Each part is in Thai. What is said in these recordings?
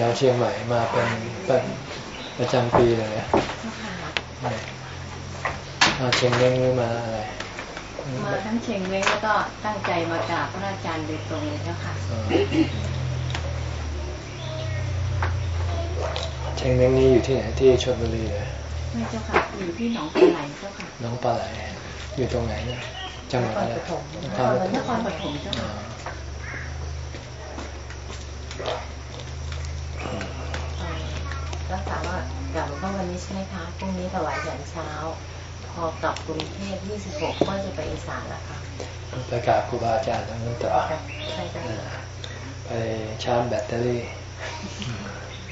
ถวเชียงใหม่มาเป็นเป็นประจำปีเลยเจ้าค่ะมาเชียงเล้งหรือมาอะไรมาทั้งเชงเล้งแล้วก็ตั้งใจมากราบพระอาจารย์โดยตรงเลยเจ้าค่ะอ๋อเชียงเล้งนี้อยู่ที่ไหนที่ชลบุรีเลยไม่เจ้าค่ะอยู่ที่หนองปลาไหลเจ้าค่ะน้องปลาไหลอยู่ตรงไหนเนี่ยจังหวัดอะไรนครปฐมนครปฐมนครปฐมเจ้าค่ะ อ๋อ เอ่อรักษาว่า กลับมาวันนี้ใช่ไหมคะพรุ่งนี้ถวายฉันเช้า พอกลับกรุงเทพ26ก็จะไปอีสานแล้วค่ะไปกราบครูบาอาจารย์ทั้งนั้นต่อใช่เจ้าค่ะไปชาร์จแบตเตอรี่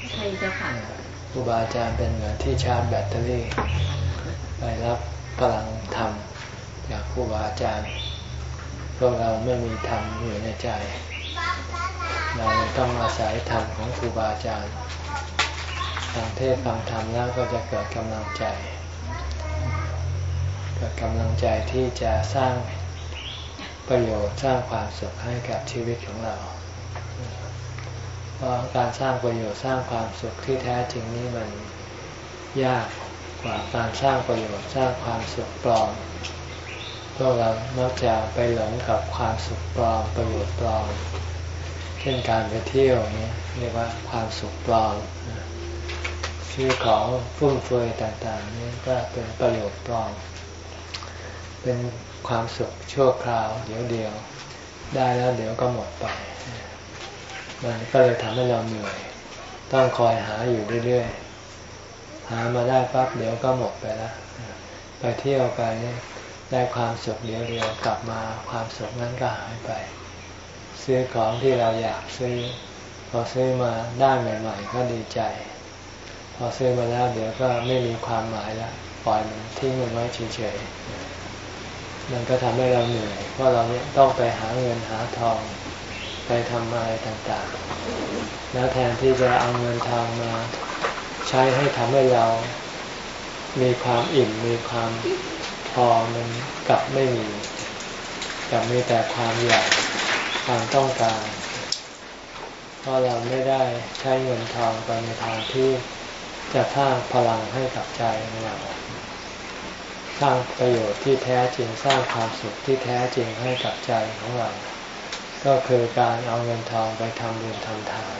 ใช่เจ้าค่ะครูบาอาจารย์เป็นเหมือนที่ชาร์จแบตเตอรี่ ไปรับพลังธรรมจากครูบาอาจารย์ พวกเราไม่มีธรรมอยู่ในใจ เราต้องอาศัยธรรมของครูบาอาจารย์ ฟังเทศฟังธรรมแล้วก็จะเกิดกำลังใจ เกิดกำลังใจที่จะสร้างประโยชน์สร้างความสุขให้กับชีวิตของเรา เพราะการสร้างประโยชน์สร้างความสุขที่แท้จริงนี้มันยากกว่าการสร้างประโยชน์สร้างความสุขปลอมพวกเรามักจะไปหลงกับความสุขปลอมประโยชน์ปลอม เช่นการไปเที่ยวนี้เรียกว่าความสุขปลอม ชื่อของฟุ่มเฟือยต่างๆ นี่ก็เป็นประโยชน์ปลอม เป็นความสุขชั่วคราว เดี๋ยวเดียว ได้แล้วเดี๋ยวก็หมดไป มันก็เลยทำให้เราเหนื่อย ต้องคอยหาอยู่เรื่อยๆ หามาได้ปั๊บเดี๋ยวก็หมดไปแล้ว ไปเที่ยวไปได้ความสุขเดียวเดียวกลับมาความสุขนั้นก็หายไป ซื้อของที่เราอยากซื้อพอซื้อมาได้ใหม่ ๆ ก็ดีใจ พอซื้อมาแล้วเดี๋ยวก็ไม่มีความหมายแล้วปล่อยมันทิ้งมันไว้เฉยๆมันก็ทำให้เราเหนื่อยเพราะเราเนี่ยต้องไปหาเงินหาทอง ไปทำอะไรต่างๆ แล้วแทนที่จะเอาเงินทองมาใช้ให้ทำให้เรา มีความอิ่มมีความพอมันกลับไม่มีกลับมีแต่ความอยากความต้องการเพราะเราไม่ได้ใช้เงินทองไปในทางที่ จะสร้างพลังให้กับใจของเราสร้างประโยชน์ที่แท้จริงสร้างความสุขที่แท้จริงให้กับใจของเรา ก็คือการเอาเงินทองไปทำบุญทำทาน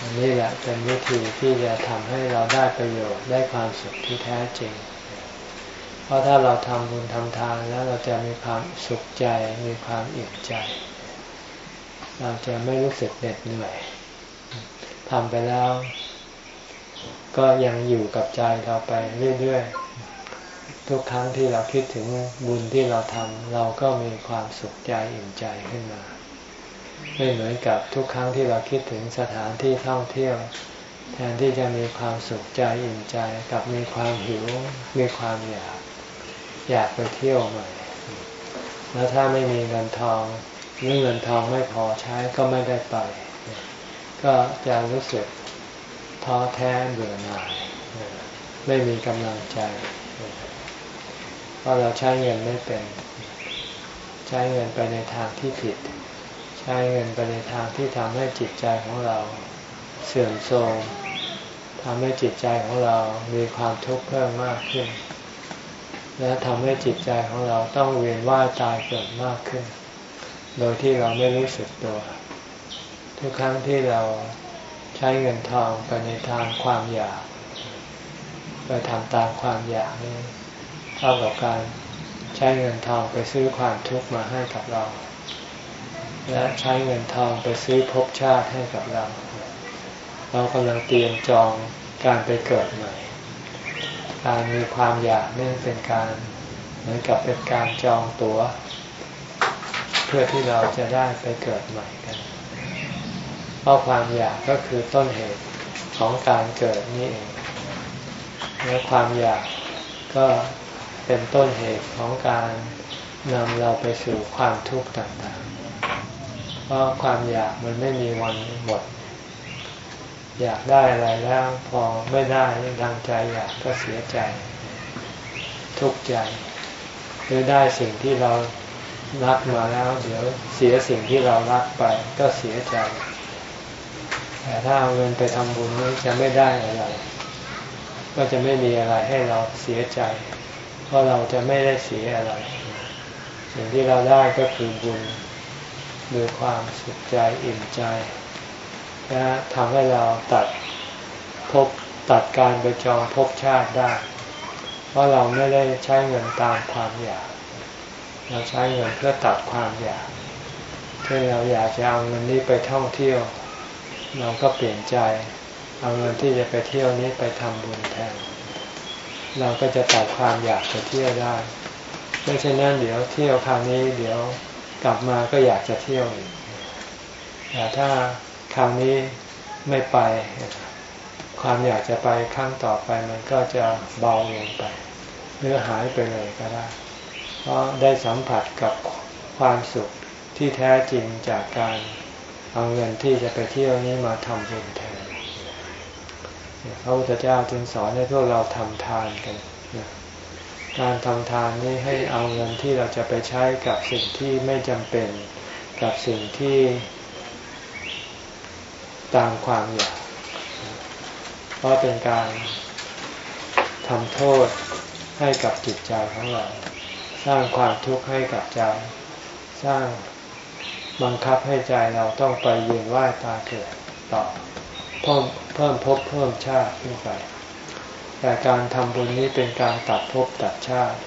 อันนี้แหละเป็นวิธีที่จะทำให้เราได้ประโยชน์ได้ความสุขที่แท้จริง เพราะถ้าเราทำบุญทำทานแล้วเราจะมีความสุขใจมีความอิ่มใจ เราจะไม่รู้สึกเหน็ดเหนื่อยทำไปแล้ว ก็ยังอยู่กับใจเราไปเรื่อยๆ ทุกครั้งที่เราคิดถึงบุญที่เราทำเราก็มีความสุขใจอิ่มใจขึ้นมา ไม่เหมือนกับทุกครั้งที่เราคิดถึงสถานที่ท่องเที่ยว แทนที่จะมีความสุขใจอิ่มใจกับมีความหิว มีความอยาก อยากไปเที่ยวใหม่ แล้วถ้าไม่มีเงินทองหรือเงินทองไม่พอใช้ก็ไม่ได้ไป ก็จะรู้สึก ท้อแท้เบื่อหน่ายไม่มีกำลังใจเพราะเราใช้เงินไม่เป็น ใช้เงินไปในทางที่ผิด ใช้เงินไปในทางที่ทำให้จิตใจของเราเสื่อมโทรมทำให้จิตใจของเรามีความทุกข์เพิ่มมากขึ้น และทำให้จิตใจของเราต้องเวียนว่ายตายเกิดมากขึ้น โดยที่เราไม่รู้สึกตัว ทุกครั้งที่เรา ใช้เงินทองไปในทางความอยาก ไปทำตามความอยากนี่เท่ากับการใช้เงินทองไปซื้อความทุกข์มาให้กับเรา และใช้เงินทองไปซื้อภพชาติให้กับเรา เรากำลังเตรียมจองการไปเกิดใหม่ การมีความอยากนี่เป็นการเหมือนกับเป็นการจองตัว๋ว เพื่อที่เราจะได้ไปเกิดใหม่ เพราะความอยากก็คือต้นเหตุของการเกิดนี่เองและความอยากก็เป็นต้นเหตุของการนำเราไปสู่ความทุกข์ต่างๆ เพราะความอยากมันไม่มีวันหมด อยากได้อะไรแล้วพอไม่ได้ดังใจอยากก็เสียใจ ทุกข์ใจหรือได้สิ่งที่เรารักมาแล้ว เดี๋ยวเสียสิ่งที่เรารักไปก็เสียใจ แต่ถ้าเอาเงินไปทำบุญนี้จะไม่ได้อะไร ก็จะไม่มีอะไรให้เราเสียใจ เพราะเราจะไม่ได้เสียอะไร สิ่งที่เราได้ก็คือบุญคือความสุขใจอิ่มใจและทำให้เราตัดภพตัดการไปจองภพชาติได้ เพราะเราไม่ได้ใช้เงินตามความอยาก เราใช้เงินเพื่อตัดความอยากเช่นเราอยากจะเอาเงินนี้ไปท่องเที่ยว เราก็เปลี่ยนใจ เอาเงินที่จะไปเที่ยวนี้ไปทำบุญแทน เราก็จะตัดความอยากไปเที่ยวได้ไม่เช่นนั้นเดี๋ยวเที่ยวคราวนี้เดี๋ยวกลับมาก็อยากจะเที่ยวอีกแต่ถ้าคราวนี้ไม่ไป ความอยากจะไปครั้งต่อไปมันก็จะเบาลงไปหรือหายไปเลยก็ได้ เพราะได้สัมผัสกับความสุขที่แท้จริงจากการ เอาเงินที่จะไปเที่ยวนี้มาทำบุญแทนพระพุทธเจ้าจึงสอนให้พวกเราทำทานกัน การทำทานนี้ให้เอาเงินที่เราจะไปใช้กับสิ่งที่ไม่จำเป็น กับสิ่งที่ตามความอยาก เพราะเป็นการทำโทษให้กับจิตใจของเรา สร้างความทุกข์ให้กับใจ สร้าง บังคับให้ใจเราต้องไปเวียนว่ายตาเกิดต่อเพิ่มเพิ่มภพเพิ่มชาติขึ้นไป แต่การทำบุญนี้เป็นการตัดภพตัดชาติ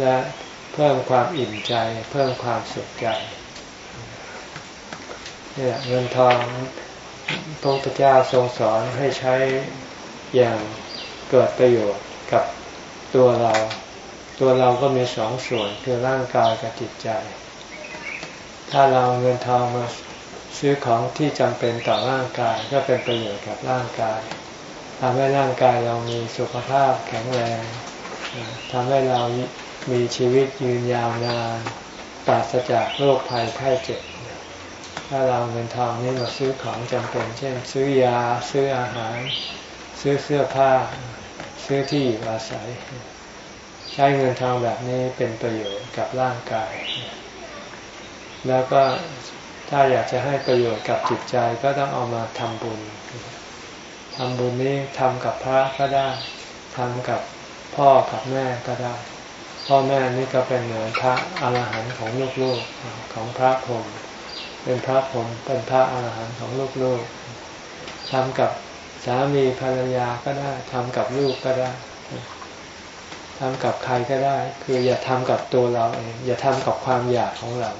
และเพิ่มความอิ่มใจ เพิ่มความสุขใจเนี่ยเงินทองพระพุทธเจ้าทรงสอนให้ใช้อย่างเกิดประโยชน์กับตัวเรา ตัวเราก็มีสองส่วนคือร่างกายกับจิตใจ ถ้าเราเงินทองมาซื้อของที่จำเป็นต่อร่างกายก็เป็นประโยชน์กับร่างกายทำให้ร่างกายเรามีสุขภาพแข็งแรงทำให้เรามีชีวิตยืนยาวนานปราศจากโรคภัยไข้เจ็บ ถ้าเราเงินทองนี่มาซื้อของจำเป็น เช่น ซื้อยาซื้ออาหาร ซื้อเสื้อผ้า ซื้อที่อยู่อาศัย ใช้เงินทองแบบนี้เป็นประโยชน์กับร่างกาย แล้วก็ถ้าอยากจะให้ประโยชน์กับจิตใจก็ต้องเอามาทำบุญทำบุญนี้ทำกับพระก็ได้ทำกับพ่อกับแม่ก็ได้ พ่อแม่นี่ก็เป็นเหมือนพระอรหันต์ของลูกๆของพระพรหมเป็นพระผมเป็นพระอาหารหันต์ของลูกๆทำกับสามีภรรยาก็ได้ทำกับลูกก็ได้ทำกับใครก็ได้ คืออย่าทำกับตัวเราเองอย่าทำกับความอยากของเรา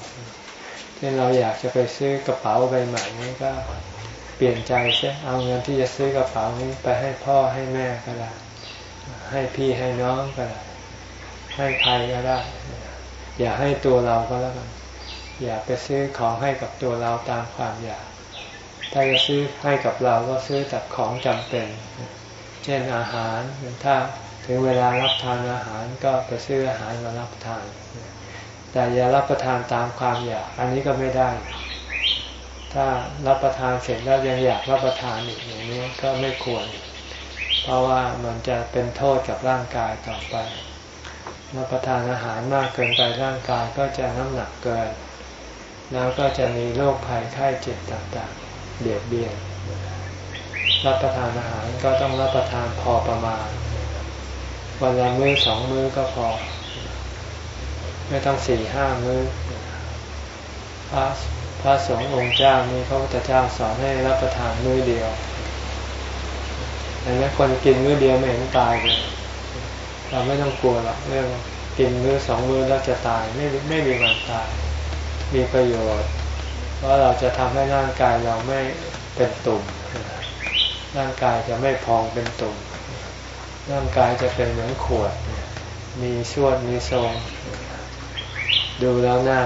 ช่นเราอยากจะไปซื้อกระเป๋าใบใหม่นี้ก็เปลี่ยนใจใช่เอาเงินที่จะซื้อกระเป๋านี้ไปให้พ่อให้แม่ก็ได้ให้พี่ให้น้องก็ได้ให้ใครก็ได้ อย่าให้ตัวเราก็แล้วกันอย่าไปซื้อของให้กับตัวเราตามความอยากถ้าจะซื้อให้กับเราก็ซื้อแต่ของจำเป็น เช่นอาหารถ้าถึงเวลารับทานอาหารก็ไปซื้ออาหารมารับทาน แต่อย่ารับประทานตามความอยาก อันนี้ก็ไม่ได้ ถ้ารับประทานเสร็จแล้วยังอยากรับประทานอีกอย่างนี้ก็ไม่ควร เพราะว่ามันจะเป็นโทษกับร่างกายต่อไป รับประทานอาหารมากเกินไปร่างกายก็จะน้ำหนักเกิน แล้วก็จะมีโรคภัยไข้เจ็บต่างๆเบียดเบียน รับประทานอาหารก็ต้องรับประทานพอประมาณ วันละมื้อสองมื้อก็พอ ไม่ต้องสี่ห้ามื้อพระพระสงฆ์องค์เจ้านี้พระพุทธเจ้าสอนให้รับประทานมื้อเดียวแต่นี้คนกินมื้อเดียวไม่เห็นตายเลยเราไม่ต้องกลัวหรอกเรื่องกินมื้อสองมื้อแล้วจะตายไม่ไม่มีวันตาย มีประโยชน์ เพราะเราจะทำให้ร่างกายเราไม่เป็นตุ่มร่างกายจะไม่พองเป็นตุ่มร่างกายจะเป็นเหมือนขวด มีชวดมีทรง ดูแล้วน่า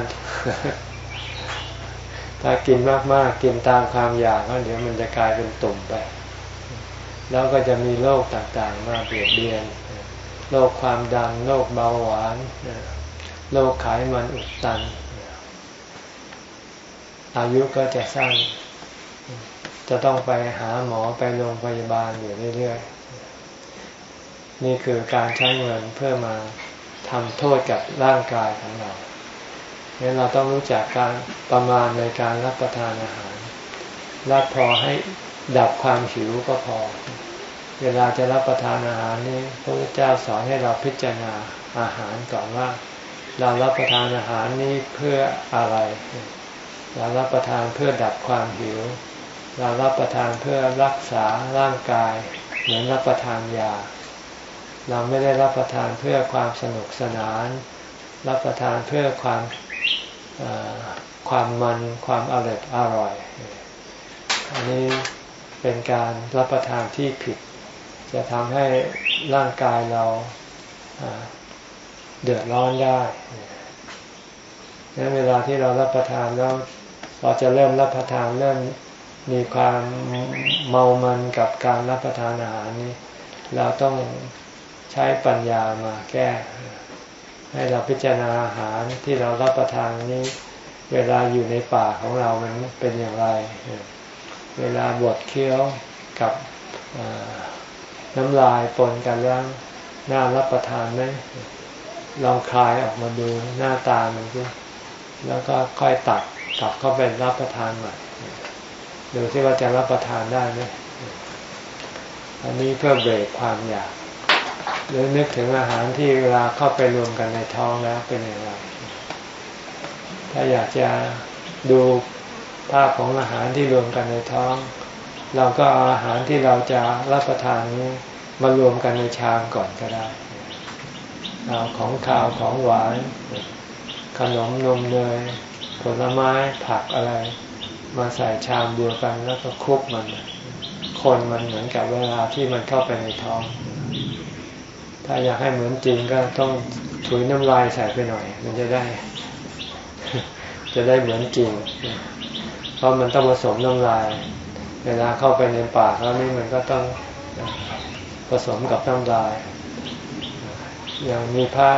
ถ้ากินมากๆ กินตามความอยากก็เดี๋ยวมันจะกลายเป็นตุ่มไป แล้วก็จะมีโรคต่างๆ มาเบียดเบียนโรคความดันโรคเบาหวานโรคไขมันอุดตัน อายุก็จะสั้น จะต้องไปหาหมอไปโรงพยาบาลอยู่เรื่อยๆ นี่คือการใช้เงินเพื่อมาทำโทษกับร่างกายของเรา เนี่เราต้องรู้จักการประมาณในการรับประทานอาหารรับพอให้ดับความหิวก็พอ เวลาจะรับประทานอาหารนี่พระพุทธเจ้าสอนให้เราพิจารณาอาหารก่อนว่า เรารับประทานอาหารนี้เพื่ออะไร เรารับประทานเพื่อดับความหิว เรารับประทานเพื่อรักษาร่างกาย เหมือนรับประทานยา เราไม่ได้รับประทานเพื่อความสนุกสนาน รับประทานเพื่อความ ความมันความอร่อยอร่อย อันนี้เป็นการรับประทานที่ผิด จะทำให้ร่างกายเราเดือดร้อนได้นั้นเวลาที่เรารับประทานแล้วเราจะเริ่มรับประทานเริ่มมีความเมามันกับการรับประทานอาหารนี้ เราต้องใช้ปัญญามาแก้ ให้เราพิจารณาอาหารที่เรารับประทานนี้ เวลาอยู่ในป่าของเรามันเป็นอย่างไร เวลาบดเคี้ยวกับน้ำลายปนกันแล้วน่ารับประทานไหมลองคลายออกมาดูหน้าตามันสิแล้วก็ค่อยตัดกลับเข้าไปรับประทานใหม่ดูที่ว่าจะรับประทานได้ไหมอันนี้เพื่อเบรกความอยาก หรือนึกถึงอาหารที่เวลาเข้าไปรวมกันในท้องแล้วเป็นอย่างไร ถ้าอยากจะดูภาพของอาหารที่รวมกันในท้อง เราก็เอาอาหารที่เราจะรับประทานนี้มารวมกันในชามก่อนก็ได้เอาของข้าวของหวาน ขนมนมเนยผลไม้ผักอะไร มาใส่ชามเดียวกันแล้วก็คลุกมัน คนมันเหมือนกับเวลาที่มันเข้าไปในท้อง ถ้าอยากให้เหมือนจริงก็ต้องถุยน้ำลายใส่ไปหน่อย มันจะได้ จะได้เหมือนจริง เพราะมันต้องผสมน้ำลาย เวลาเข้าไปในปากแล้วนี่มันก็ต้องผสมกับน้ำลาย อย่างมีพระ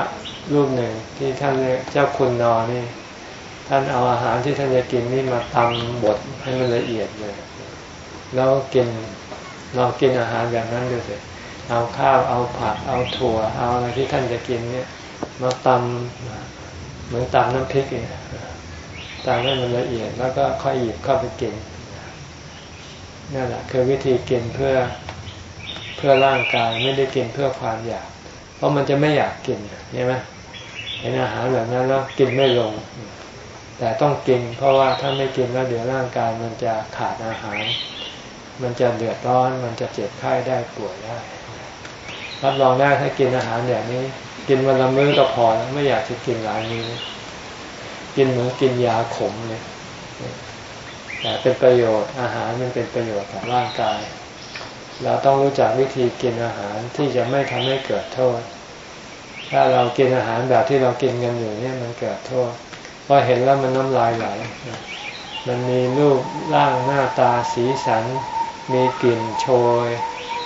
รูปหนึ่งที่ท่านเจ้าคุณนอนี่ ท่านเอาอาหารที่ท่านจะกินนี่มาตำบดให้มันละเอียดเลย แล้วกินลองกินอาหารแบบนั้นดูสิ เอาข้าวเอาผักเอาถั่ว เอาอะไรที่ท่านจะกินเนี่ยมาตำเหมือนตำน้ำพริกเนี่ยตำให้มันละเอียดแล้วก็ค่อยหยิบเข้าไปกินนั่นแหละคือวิธีกินเพื่อเพื่อร่างกายไม่ได้กินเพื่อความอยาก เพราะมันจะไม่อยากกินใช่ไหมเห็นอาหารแบบนั้นแล้วกินไม่ลง แต่ต้องกิน เพราะว่าถ้าไม่กินแล้วเดี๋ยวร่างกายมันจะขาดอาหาร มันจะเดือดร้อน มันจะเจ็บไข้ได้ป่วยได้ รับรองได้ถ้ากินอาหารแบบนี้ กินวันละมื้อก็พอไม่อยากจะกินหลายมื้อกินเหมือนกินยาขมเนี่ยแต่เป็นประโยชน์อาหารมันเป็นประโยชน์กับร่างกาย เราต้องรู้จักวิธีกินอาหารที่จะไม่ทำให้เกิดโทษ ถ้าเรากินอาหารแบบที่เรากินกันอยู่เนี่ยมันเกิดโทษเพราเห็นแล้วมันน้ำลายไหลมันมีรูปร่างหน้าตาสีสัน มีกลิ่นโชย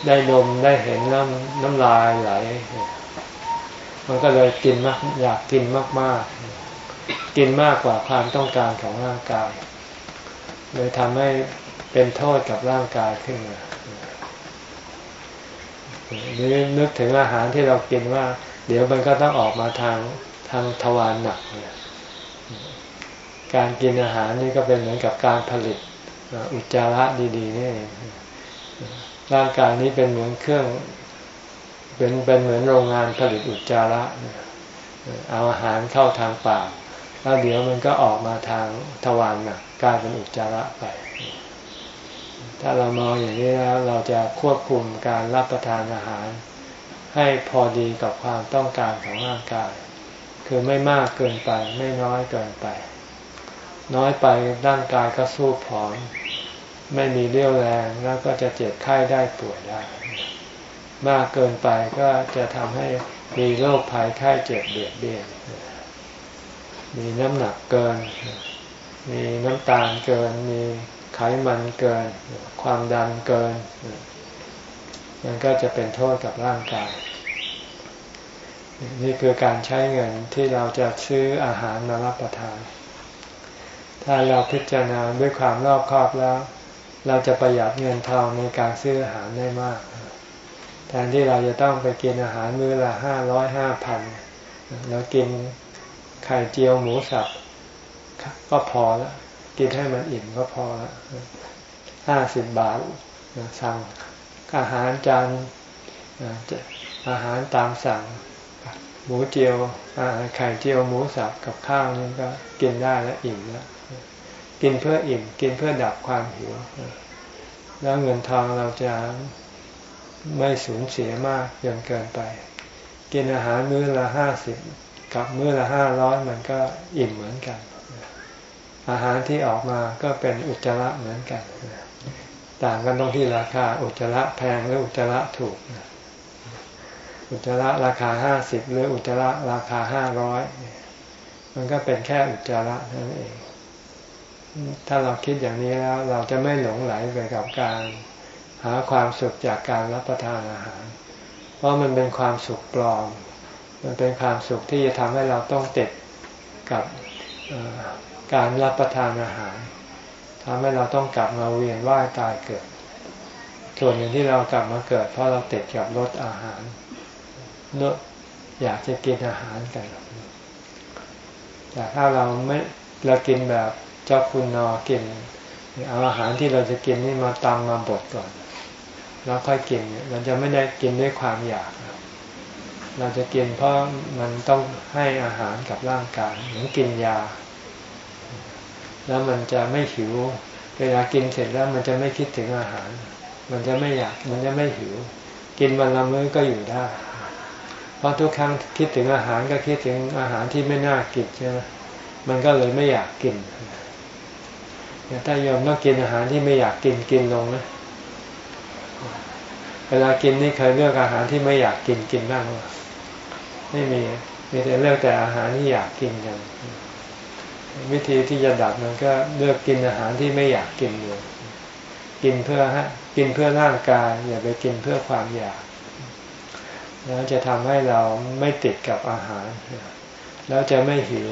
ได้ดมได้เห็นน้ำน้ำลายไหล มันก็เลยกินมากอยากกินมาก ๆ กินมากกว่าความต้องการของร่างกาย เลยทำให้เป็นโทษกับร่างกายขึ้นมาหรือนึกถึงอาหารที่เรากินว่า เดี๋ยวมันก็ต้องออกมาทางทางทวารหนักเนี่ยการกินอาหารนี่ก็เป็นเหมือนกับการผลิตอุจจาระดี ๆ นี่ ร่างกายนี้เป็นเหมือนเครื่อง เป็นเป็นเหมือนโรงงานผลิตอุจจาระเอาอาหารเข้าทางปากแล้วเดี๋ยวมันก็ออกมาทางทวารหนักกลายเป็นอุจจาระไป ถ้าเรามองอย่างนี้แล้วเราจะควบคุมการรับประทานอาหาร ให้พอดีกับความต้องการของร่างกาย คือไม่มากเกินไปไม่น้อยเกินไป น้อยไปร่างกายก็สู้ผอม ไม่มีเรี่ยวแรงแล้วก็จะเจ็บไข้ได้ป่วยได้ มากเกินไปก็จะทำให้มีโรคภัยไข้เจ็บเบียดเบียน มีน้ำหนักเกิน มีน้ำตาลเกิน มีไขมันเกิน ความดันเกิน มันก็จะเป็นโทษกับร่างกาย นี่คือการใช้เงินที่เราจะซื้ออาหารมารับประทาน ถ้าเราพิจารณาด้วยความรอบคอบแล้ว เราจะประหยัดเงินทองในการซื้ออาหารได้มาก แทนที่เราจะต้องไปกินอาหารมื้อละห้าร้อยห้าพันเรากินไข่เจียวหมูสับก็พอแล้วกินให้มันอิ่มก็พอล้วห้าสิบบาทสั่งอาหารจานอาหารตามสั่ง หมูเจียวไข่เจียวหมูสับกับข้าวนี่ก็กินได้แล้วอิ่มแล้ว กินเพื่ออิ่ม กินเพื่อดับความหิว แล้วเงินทองเราจะไม่สูญเสียมากจนเกินไป กินอาหารมื้อละห้าสิบกับมื้อละห้าร้อยมันก็อิ่มเหมือนกัน อาหารที่ออกมาก็เป็นอุจจาระเหมือนกัน ต่างกันตรงที่ราคาอุจจาระแพงหรืออุจจาระถูก อุจจาระราคาห้าสิบหรืออุจจาระราคาห้าร้อยมันก็เป็นแค่อุจจาระนั่นเอง ถ้าเราคิดอย่างนี้แล้วเราจะไม่หลงไหลไปกับการหาความสุขจากการรับประทานอาหาร เพราะมันเป็นความสุขปลอม มันเป็นความสุขที่จะทำให้เราต้องติดกับการรับประทานอาหารทำให้เราต้องกลับมาเวียนว่ายตายเกิด ส่วนหนึ่งที่เรากลับมาเกิด เพราะเราติดกับรสอาหารเนออยากจะกินอาหารกันแต่ถ้าเราไม่เรากินแบบ เจ้าคุณนอกินเอาอาหารที่เราจะกินนี่มาตำมมาบดก่อน แล้วค่อยกินเราจะไม่ได้กินด้วยความอยาก เราจะกินเพราะมันต้องให้อาหารกับร่างกายเหมือนกินยา แล้วมันจะไม่หิว เวลากินเสร็จแล้วมันจะไม่คิดถึงอาหาร มันจะไม่อยาก มันจะไม่หิว กินวันละมื้อก็อยู่ได้ เพราะทุกครั้งคิดถึงอาหารก็คิดถึงอาหารที่ไม่น่ากินใช่ไหมมันก็เลยไม่อยากกิน ถ้ายอมต้องกินอาหารที่ไม่อยากกินกินลงนะเวลากินนี่เคยเลือกอาหารที่ไม่อยากกินกินบ้างหรือไม่มีมีแต่เลือกแต่อาหารที่อยากกินกันวิธีที่จะดับมันก็เลือกกินอาหารที่ไม่อยากกินเลยกินเพื่อฮะกินเพื่อร่างกาย อย่าไปกินเพื่อความอยาก แล้วจะทำให้เราไม่ติดกับอาหาร แล้วจะไม่หิว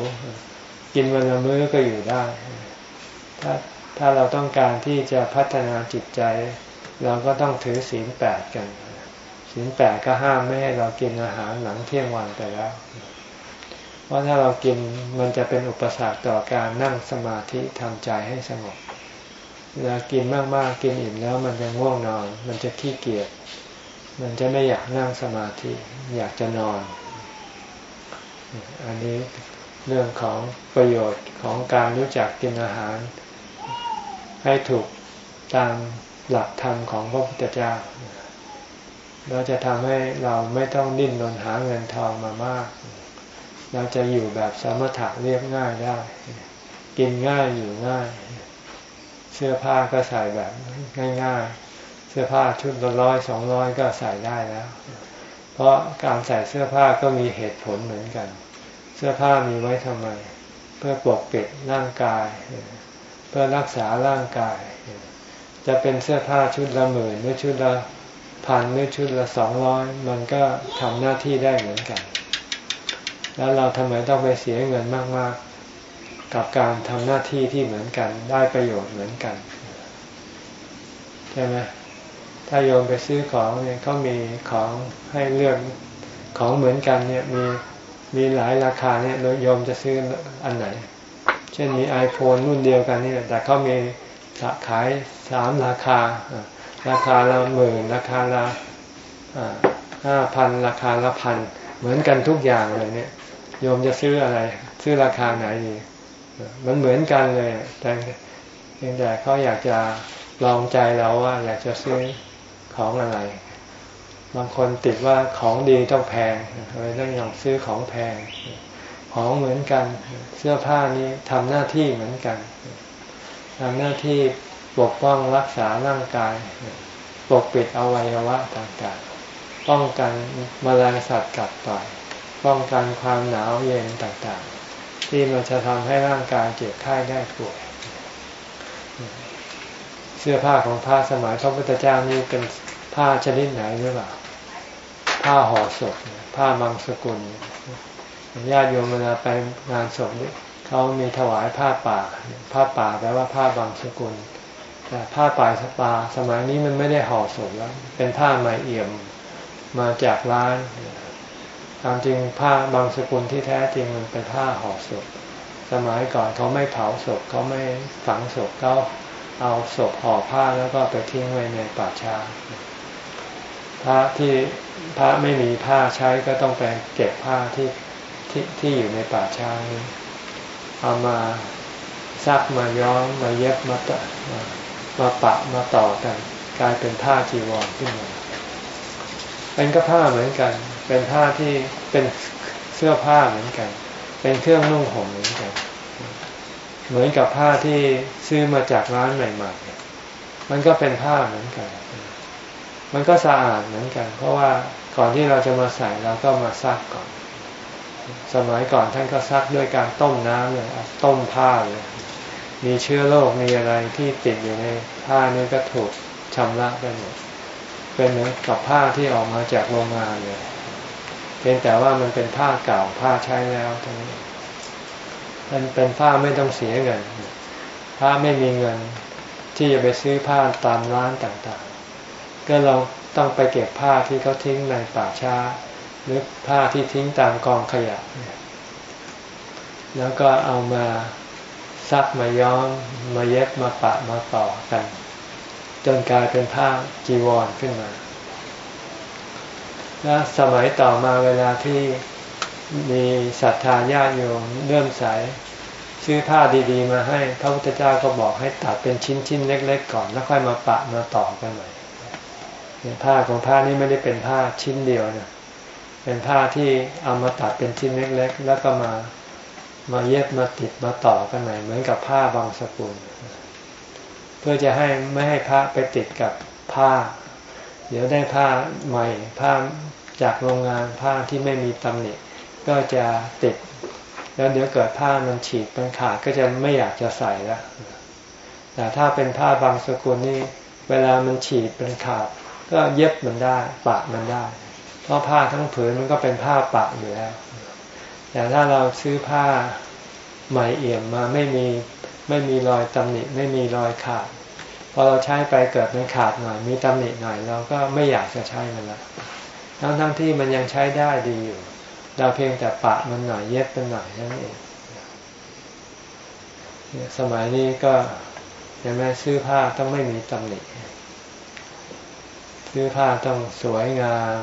กินวันละมื้อก็อยู่ได้ ถ้าถ้าเราต้องการที่จะพัฒนาจิตใจ เราก็ต้องถือศีลแปดกันศีลแปดก็ห้ามไม่ให้เรากินอาหารหลังเที่ยงวันไปแล้วเพราะถ้าเรากินมันจะเป็นอุปสรรคต่อการนั่งสมาธิทำใจให้สงบเวลากินมากๆ กินอิ่มแล้วมันจะง่วงนอน มันจะขี้เกียจมันจะไม่อยากนั่งสมาธิอยากจะนอน อันนี้เรื่องของประโยชน์ของการรู้จักกินอาหาร ให้ถูกตามหลักธรรมของพระพุทธเจ้าเราจะทำให้เราไม่ต้องดิ้นรนหาเงินทองมามาก เราจะอยู่แบบสมถะเรียบง่ายได้ กินง่ายอยู่ง่าย เสื้อผ้าก็ใส่แบบง่ายๆ เสื้อผ้าชุดละร้อยสองร้อยก็ใส่ได้แล้ว เพราะการใส่เสื้อผ้าก็มีเหตุผลเหมือนกัน เสื้อผ้ามีไว้ทำไม เพื่อปกปิดร่างกายเพื่อรักษาร่างกาย จะเป็นเสื้อผ้าชุดละหมื่นหรือชุดละพันหรือชุดละสองร้อยมันก็ทำหน้าที่ได้เหมือนกัน แล้วเราทำไมต้องไปเสียเงินมาก ๆ กับการทำหน้าที่ที่เหมือนกัน ได้ประโยชน์เหมือนกันใช่ไหมถ้าโยมไปซื้อของเนี่ยเขามีของให้เลือกของเหมือนกันเนี่ยมีมีหลายราคาเนี่ยโยมจะซื้ออันไหน เช่นมี iPhone รุ่นเดียวกันนี่แต่เขามีขายสามราคา ราคาละหมื่นราคาละห้าพันราคาละพันเหมือนกันทุกอย่างเลยเนี่ยโยมจะซื้ออะไร ซื้อราคาไหนดีมันเหมือนกันเลย แต่เพียงแต่เขาอยากจะลองใจเราว่า อยากจะซื้อของอะไร บางคนติดว่าของดีต้องแพงเลยต้องยอมซื้อของแพง ของเหมือนกัน เสื้อผ้านี้ทำหน้าที่เหมือนกันทำหน้าที่ปกป้องรักษาร่างกาย ปกปิดอวัยวะต่างๆ ป้องกันมแมลงสัตว์กัดต่อย ป้องกันความหนาวเย็นต่างๆ ที่มันจะทำให้ร่างกายเจ็บไข้ได้ป่วย เสื้อผ้าของพระสมัยพระพุทธเจ้านี่เป็นผ้าชนิดไหนหรือเปล่าผ้าห่อศพผ้าบางสกุล ญาติโยมเวลาไปงานศพนี่เขามีถวายผ้าป่า ผ้าป่าแปลว่าผ้าบางสกุล แต่ผ้าป่าสปา สมัยนี้มันไม่ได้ห่อศพแล้ว เป็นผ้าไหมเอี่ยมมาจากร้านตามจริงผ้าบางสกุลที่แท้จริงมันเป็นผ้าห่อศพ สมัยก่อนเขาไม่เผาศพเขาไม่ฝังศพเขาเอาศพห่อผ้าแล้วก็ไปทิ้งไว้ในป่าช้าพระที่พระไม่มีผ้าใช้ก็ต้องไปเก็บผ้าที่ ที่ที่อยู่ในป่าช้านี้ เอามาซักมาย้อมมาเย็บมาตะมาปะมาต่อกัน กลายเป็นผ้าจีวรขึ้นมาเป็นก็ผ้าเหมือนกัน เป็นผ้าที่เป็นเสื้อผ้าเหมือนกัน เป็นเครื่องนุ่งห่มเหมือนกัน เหมือนกับผ้าที่ซื้อมาจากร้านใหม่ๆ มันก็เป็นผ้าเหมือนกัน มันก็สะอาดเหมือนกัน เพราะว่าก่อนที่เราจะมาใส่เราก็มาซักก่อน สมัยก่อนท่านก็ซักด้วยการต้มน้ำเลยต้มผ้าเลยมีเชื้อโรคมีอะไรที่ติดอยู่ในผ้านี่ก็ถูกชำระไปหมดเป็นเหมือนกับผ้าที่ออกมาจากโรงงานเลยเพียงแต่ว่ามันเป็นผ้าเก่าผ้าใช้แล้วทั้งนี้มันเป็นผ้าไม่ต้องเสียเงินผ้าไม่มีเงินที่จะไปซื้อผ้าตามร้านต่างๆ ก็เราต้องไปเก็บผ้าที่เขาทิ้งในป่าช้า รือผ้าที่ทิ้งตามกองขยะ แล้วก็เอามาซักมาย้อมมาเย็บมาปะมาต่อกัน จนกลายเป็นผ้าจีวรขึ้นมา และสมัยต่อมาเวลาที่มีศรัทธาญาติโยมเลื่อมใสซื้อผ้าดีๆ มาให้พระพุทธเจ้าก็บอกให้ตัดเป็นชิ้นๆ เล็ก ๆ ก่อน แล้วค่อยมาปะมาต่อกันใหม่ผ้าของผ้านี้ไม่ได้เป็นผ้าชิ้นเดียวนะ เป็นผ้าที่เอามาตัดเป็นชิ้นเล็ก ๆ แล้วก็มามาเย็บมาติดมาต่อกันใหม่เหมือนกับผ้าบางสกุล เพื่อจะให้ไม่ให้ผ้าไปติดกับผ้า เดี๋ยวได้ผ้าใหม่ผ้าจากโรงงานผ้าที่ไม่มีตำหนิก็จะติด แล้วเดี๋ยวเกิดผ้ามันฉีกมันขาดก็จะไม่อยากจะใส่แล้วแต่ถ้าเป็นผ้าบางสกุลนี่เวลามันฉีกเป็นขาดก็เย็บมันได้ปะมันได้ ราะผ้าทั้งผืนมันก็เป็นผ้าปะอยู่แล้ว แต่ถ้าเราซื้อผ้าใหม่เอี่ยมมาไม่มีไม่มีรอยตำหนิไม่มีรอยขาดพอเราใช้ไปเกิดมันขาดหน่อย มีตำหนิหน่อยเราก็ไม่อยากจะใช้มันละทั้งทั้งที่มันยังใช้ได้ดีอยู่ เราเพียงแต่ปะมันหน่อยเย็บเป็นหน่อยนั่นเองสมัยนี้ก็ยังไม่ซื้อผ้าต้องไม่มีตำหนิซื้อผ้าต้องสวยงาม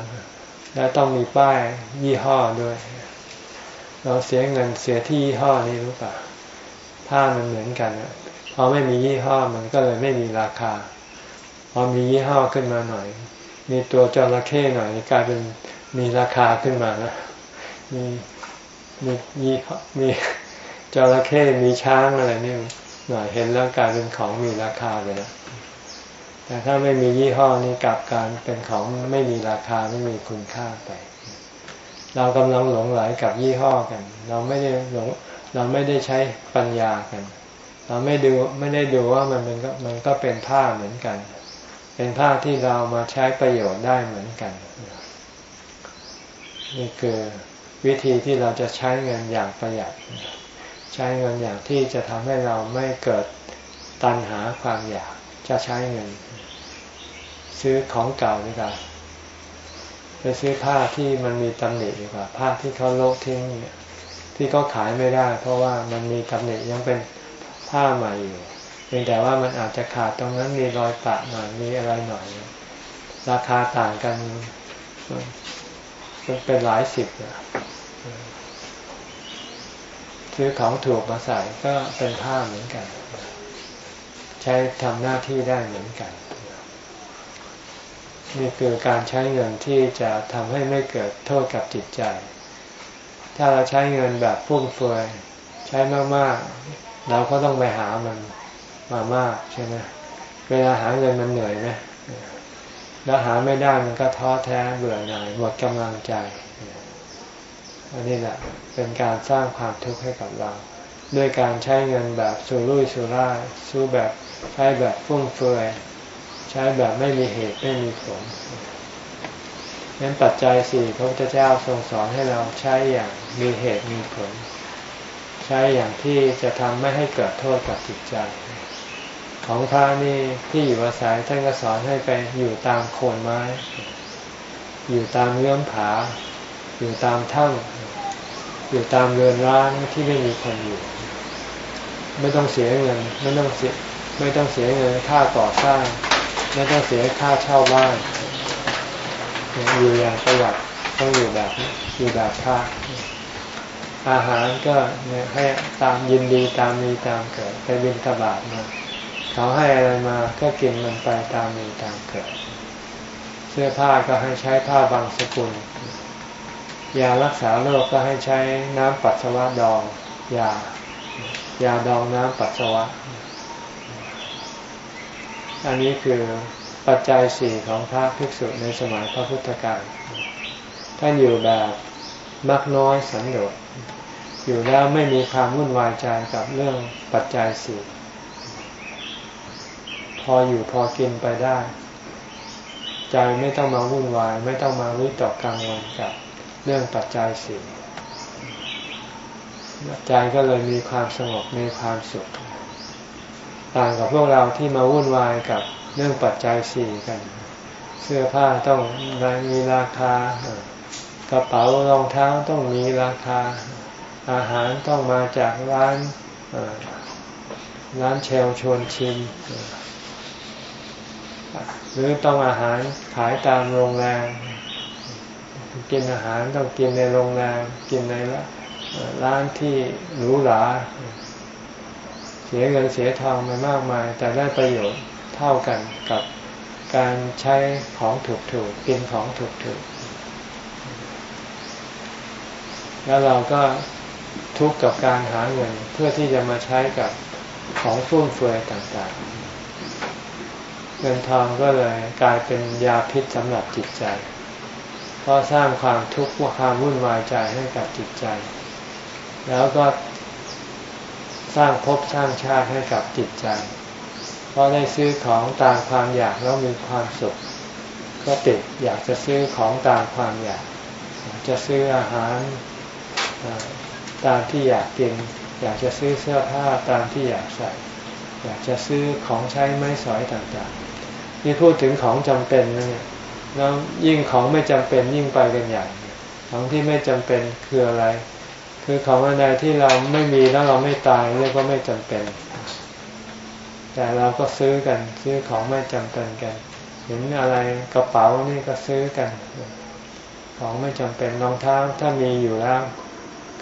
และต้องมีป้ายยี่ห้อด้วย เราเสียเงินเสียที่ยี่ห้อนี้รู้ปะผ้ามันเหมือนกันพอไม่มียี่ห้อมันก็เลยไม่มีราคา พอมียี่ห้อขึ้นมาหน่อย มีตัวจระเข้หน่อยกลายเป็นมีราคาขึ้นมานะมีมียี่มีจระเข้มีช้างอะไรนี่หน่อยเห็นแล้วกลายเป็นของมีราคาเลยนะ แต่ถ้าไม่มียี่ห้อนี้กลับการเป็นของไม่มีราคาไม่มีคุณค่าไป เรากำลังหลงไหลกับยี่ห้อกัน เราไม่ได้หลงเราไม่ได้ใช้ปัญญากัน เราไม่ดูไม่ได้ดูว่ามันเป็นก็มันก็เป็นผ้าเหมือนกัน เป็นผ้าที่เรามาใช้ประโยชน์ได้เหมือนกัน นี่คือวิธีที่เราจะใช้เงินอย่างประหยัด ใช้เงินอย่างที่จะทำให้เราไม่เกิดตัณหาความอยากจะใช้เงิน ซื้อของเก่าดีกว่าไปซื้อผ้าที่มันมีตำหนิดีกว่า ผ้าที่เขาโลกทิ้งเนี่ยที่เขาขายไม่ได้ เพราะว่ามันมีตำหนิยังเป็นผ้าใหม่อยู่เพียงแต่ว่ามันอาจจะขาดตรงนั้นมีรอยปะหน่อยมีอะไรหน่อย ราคาต่างกันเป็นหลายสิบซื้อของถูกมาใส่ก็เป็นผ้าเหมือนกัน ใช้ทำหน้าที่ได้เหมือนกัน นี่คือการใช้เงินที่จะทำให้ไม่เกิดโทษกับจิตใจ ถ้าเราใช้เงินแบบฟุ่มเฟือยใช้มากๆ เราก็ต้องไปหามันมามากใช่ไหมเวลาหาเงินมันเหนื่อยไหมแล้วหาไม่ได้มันก็ท้อแท้เบื่อหน่ายหมดกำลังใจอันนี้แหละเป็นการสร้างความทุกข์ให้กับเรา ด้วยการใช้เงินแบบสุรุ่ยสุร่ายสู้แบบใช้แบบฟุ่มเฟือย ช้แบบไม่มีเหตุไม่มีผลนั้นปัจจัยสี่พระพุทธเจ้าทรงสอนให้เราใช้อย่างมีเหตุมีผล ใช้อย่างที่จะทำไม่ให้เกิดโทษกับจิตใจ ของพระนี่ที่อยู่อาศัยท่านก็สอนให้ไปอยู่ตามโคนไม้ อยู่ตามเยื่อมผา อยู่ตามถ้ำอยู่ตามเรือนร้างที่ไม่มีคนอยู่ ไม่ต้องเสียเงินไม่ต้องเสียไม่ต้องเสียเงินค่าก่อสร้าง ไม่ต้องเสียค่าเช่าบ้านอยู่อย่างประหยัดต้องอยู่แบบอยู่แบบพระอาหารก็เนี่ยให้ตามยินดีตามมีตามเกิดไปบินตบาทมาเขาให้อะไรมาก็กินมันไปตามมีตามเกิด เสื้อผ้าก็ให้ใช้ผ้าบางสกุล ยารักษาโรคก็ให้ใช้น้ำปัสสาวะดองยายาดองน้ำปัสสาวะ อันนี้คือปัจจัยสี่ของพระภิกษุในสมัยพระพุทธการท่านอยู่แบบมักน้อยสันโดษอยู่แล้วไม่มีความวุ่นวายใจกับเรื่องปัจจัยสี่พออยู่พอกินไปได้ ใจไม่ต้องมาวุ่นวาย ไม่ต้องมาวิตกกังวลกับเรื่องปัจจัยสี่ใจก็เลยมีความสงบมีความสุข ต่างกับพวกเราที่มาวุ่นวายกับเรื่องปัจจัยสี่กัน เสื้อผ้าต้องมีราคากระเป๋ารองเท้าต้องมีราคา อาหารต้องมาจากร้านร้านเชลชวนชิมหรือต้องอาหารขายตามโรงแรมกินอาหารต้องกินในโรงแรมกินในร้านที่หรูหรา เสียเงินเสียทองไปมากมาย แต่ได้ประโยชน์เท่ากันกับการใช้ของถูกๆกินของถูกๆแล้วเราก็ทุกข์กับการหาเงินเพื่อที่จะมาใช้กับของฟุ่มเฟือยต่างๆ เงินทองก็เลยกลายเป็นยาพิษสำหรับจิตใจ เพราะสร้างความทุกข์ความวุ่นวายใจให้กับจิตใจ แล้วก็ สร้างภพสร้างชาติให้กับจิตใจ เพราะได้ซื้อของตามความอยากแล้วมีความสุข ก็ติดอยากจะซื้อของตามความอยากจะซื้ออาหารตามที่อยากกิน อยากจะซื้อเสื้อผ้าตามที่อยากใส่ อยากจะซื้อของใช้ไม้สอยต่างๆ นี่พูดถึงของจำเป็นนะเนี่ยแล้วยิ่งของไม่จำเป็นยิ่งไปกันใหญ่ของที่ไม่จำเป็นคืออะไร คือของอะไรที่เราไม่มีแล้วเราไม่ตายเรียกว่าไม่จำเป็น แต่เราก็ซื้อกันซื้อของไม่จำเป็นกัน เห็นอะไรกระเป๋านี่ก็ซื้อกัน ของไม่จำเป็นรองเท้าถ้ามีอยู่แล้ว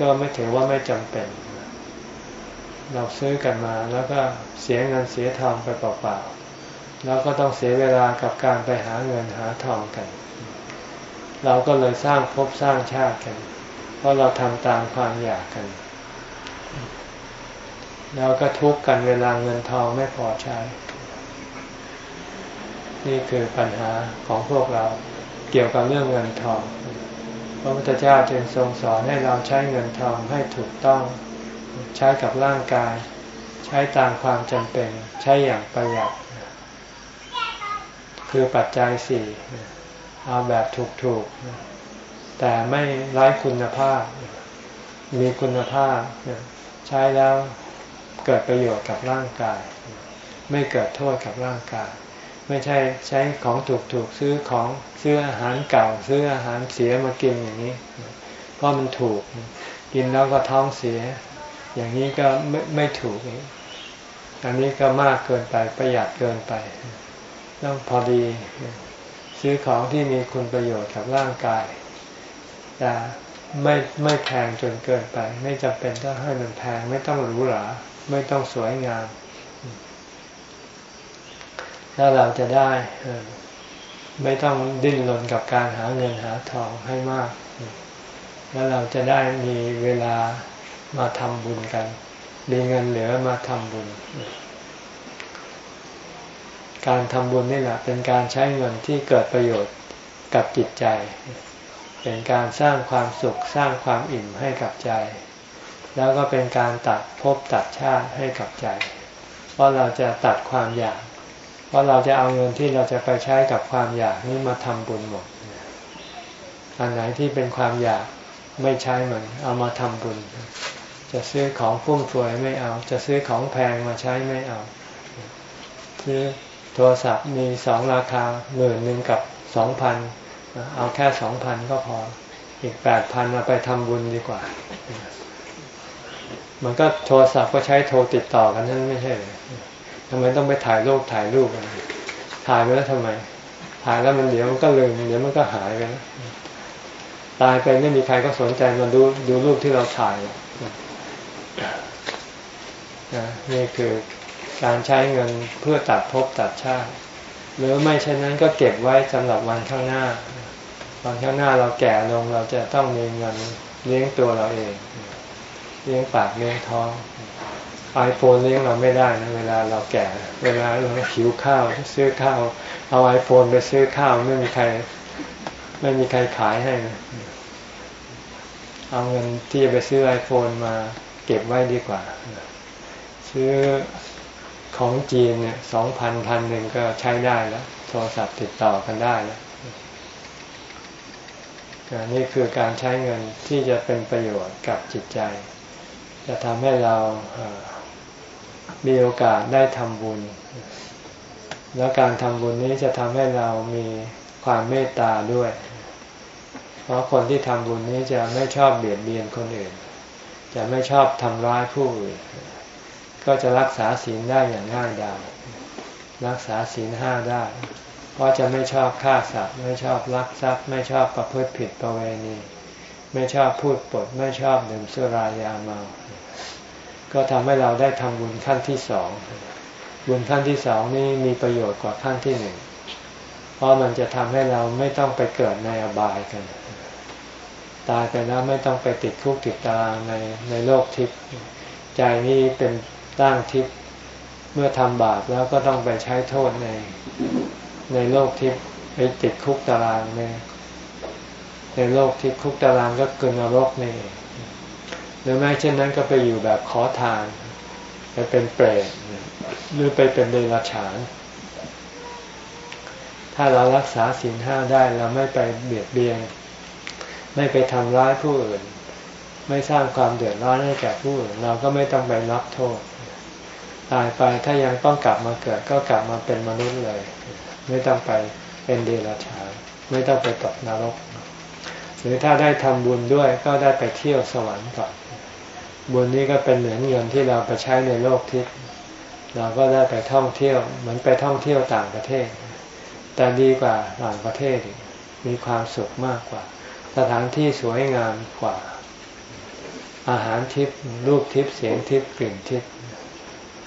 ก็ไม่ถือว่าไม่จำเป็น เราซื้อกันมาแล้วก็เสียเงินเสียทองไปเปล่าๆแล้วก็ต้องเสียเวลากับการไปหาเงินหาทองกัน เราก็เลยสร้างภพสร้างชาติกัน เพราะเราทำตามความอยากกัน แล้วก็ทุกข์กันเวลาเงินทองไม่พอใช้ นี่คือปัญหาของพวกเราเกี่ยวกับเรื่องเงินทอง พระพุทธเจ้าจึงทรงสอนให้เราใช้เงินทองให้ถูกต้อง ใช้กับร่างกาย ใช้ตามความจำเป็น ใช้อย่างประหยัด คือปัจจัยสี่เอาแบบถูกๆ แต่ไม่ร้ายคุณภาพ มีคุณภาพ ใช้แล้วเกิดประโยชน์กับร่างกาย ไม่เกิดโทษกับร่างกาย ไม่ใช่ใช้ของถูกๆซื้อของซื้ออาหารเก่า ซื้ออาหารเสียมากินอย่างนี้ เพราะมันถูกกินแล้วก็ท้องเสีย อย่างนี้ก็ไม่ไม่ถูกอันนี้ก็มากเกินไปประหยัดเกินไป ต้องพอดี ซื้อของที่มีคุณประโยชน์กับร่างกาย แต่ไม่ไม่แพงจนเกินไป ไม่จำเป็นต้องให้มันแพง ไม่ต้องหรูหราไม่ต้องสวยงามถ้าเราจะได้ไม่ต้องดิ้นรนกับการหาเงินหาทองให้มาก แล้วเราจะได้มีเวลามาทำบุญกัน มีเงินเหลือมาทำบุญ การทำบุญนี่แหละเป็นการใช้เงินที่เกิดประโยชน์กับจิตใจ เป็นการสร้างความสุขสร้างความอิ่มให้กับใจ แล้วก็เป็นการตัดภพตัดชาติให้กับใจ เพราะเราจะตัดความอยาก เพราะเราจะเอาเงินที่เราจะไปใช้กับความอยากนี้มาทำบุญหมด อันไหนที่เป็นความอยากไม่ใช้มันเอามาทำบุญ จะซื้อของฟุ่มเฟือยไม่เอา จะซื้อของแพงมาใช้ไม่เอา ซื้อโทรศัพท์มีสองราคาหมื่นหนึ่งกับสองพัน เอาแค่สองพันก็พอ อีกแปดพันมาไปทำบุญดีกว่า มันก็โทรศัพท์ก็ใช้โทรติดต่อกันนั่นไม่ใช่เลยทำไมต้องไปถ่ายรูปถ่ายรูปกันถ่ายไปแล้วทำไม ถ่ายแล้วมันเดี๋ยวมันก็ลืมเดี๋ยวมันก็หายไปนะตายไปไม่มีใครก็สนใจมาดูดูรูปที่เราถ่ายนี่คือการใช้เงินเพื่อตัดภพตัดชาติ หรือไม่เช่นนั้นก็เก็บไว้สำหรับวันข้างหน้า วันข้างหน้าเราแก่ลงเราจะต้องมีเงินเลี้ยงตัวเราเอง เลี้ยงปากเลี้ยงท้องไอโฟนเลี้ยงเราไม่ได้นะเวลาเราแก่ เวลาเราหิวข้าวซื้อข้าว เอาไอโฟนไปซื้อข้าวไม่มีใคร ไม่มีใครขายให้นะเอาเงินที่จะไปซื้อไอโฟนมาเก็บไว้ดีกว่า ซื้อของจีนเนี่ยสองพันพันหนึ่งก็ใช้ได้แล้ว โทรศัพท์ติดต่อกันได้แล้ว นี่คือการใช้เงินที่จะเป็นประโยชน์กับจิตใจ จะทำให้เรามีโอกาสได้ทำบุญ แล้วการทำบุญนี้จะทำให้เรามีความเมตตาด้วย เพราะคนที่ทำบุญนี้จะไม่ชอบเบียดเบียนคนอื่น จะไม่ชอบทำร้ายผู้อื่น ก็จะรักษาศีลได้อย่างง่ายดายรักษาศีลห้าได้ เพราะจะไม่ชอบฆ่าสัตว์ไม่ชอบลักทรัพย์ไม่ชอบประพฤติผิดประเวณี ไม่ชอบพูดปด ไม่ชอบดื่มสุรายาเมา ก็ทำให้เราได้ทำบุญขั้นที่สองบุญขั้นที่สองนี่มีประโยชน์กว่าขั้นที่หนึ่งเพราะมันจะทำให้เราไม่ต้องไปเกิดในอบายกัน ตายไปแล้วไม่ต้องไปติดคุกติดตารในในโลกทิพย์ใจนี้เป็นร่างทิพย์เมื่อทำบาปแล้วก็ต้องไปใช้โทษใน ในโลกทิพย์ไปติดคุกตารางในในโลกทิพย์คุกตารางก็เกินนรกนี่หรือไม่เช่นนั้นก็ไปอยู่แบบขอทาน ไปเป็นเปรตหรือไปเป็นเดรัจฉาน ถ้าเรารักษาศีลห้าได้เราไม่ไปเบียดเบียน ไม่ไปทำร้ายผู้อื่น ไม่สร้างความเดือดร้อนให้แก่ผู้อื่น เราก็ไม่ต้องไปรับโทษ ตายไปถ้ายังต้องกลับมาเกิดก็กลับมาเป็นมนุษย์เลย ไม่ต้องไปเป็นเดรัจฉานไม่ต้องไปตกนรก หรือถ้าได้ทำบุญด้วยก็ได้ไปเที่ยวสวรรค์ก่อน บุญนี้ก็เป็นเหมือนเงินที่เราไปใช้ในโลกทิพย์เราก็ได้ไปท่องเที่ยว เหมือนไปท่องเที่ยวต่างประเทศ แต่ดีกว่าต่างประเทศมีความสุขมากกว่า สถานที่สวยงามกว่า อาหารทิพย์รูปทิพย์เสียงทิพย์กลิ่นทิพย์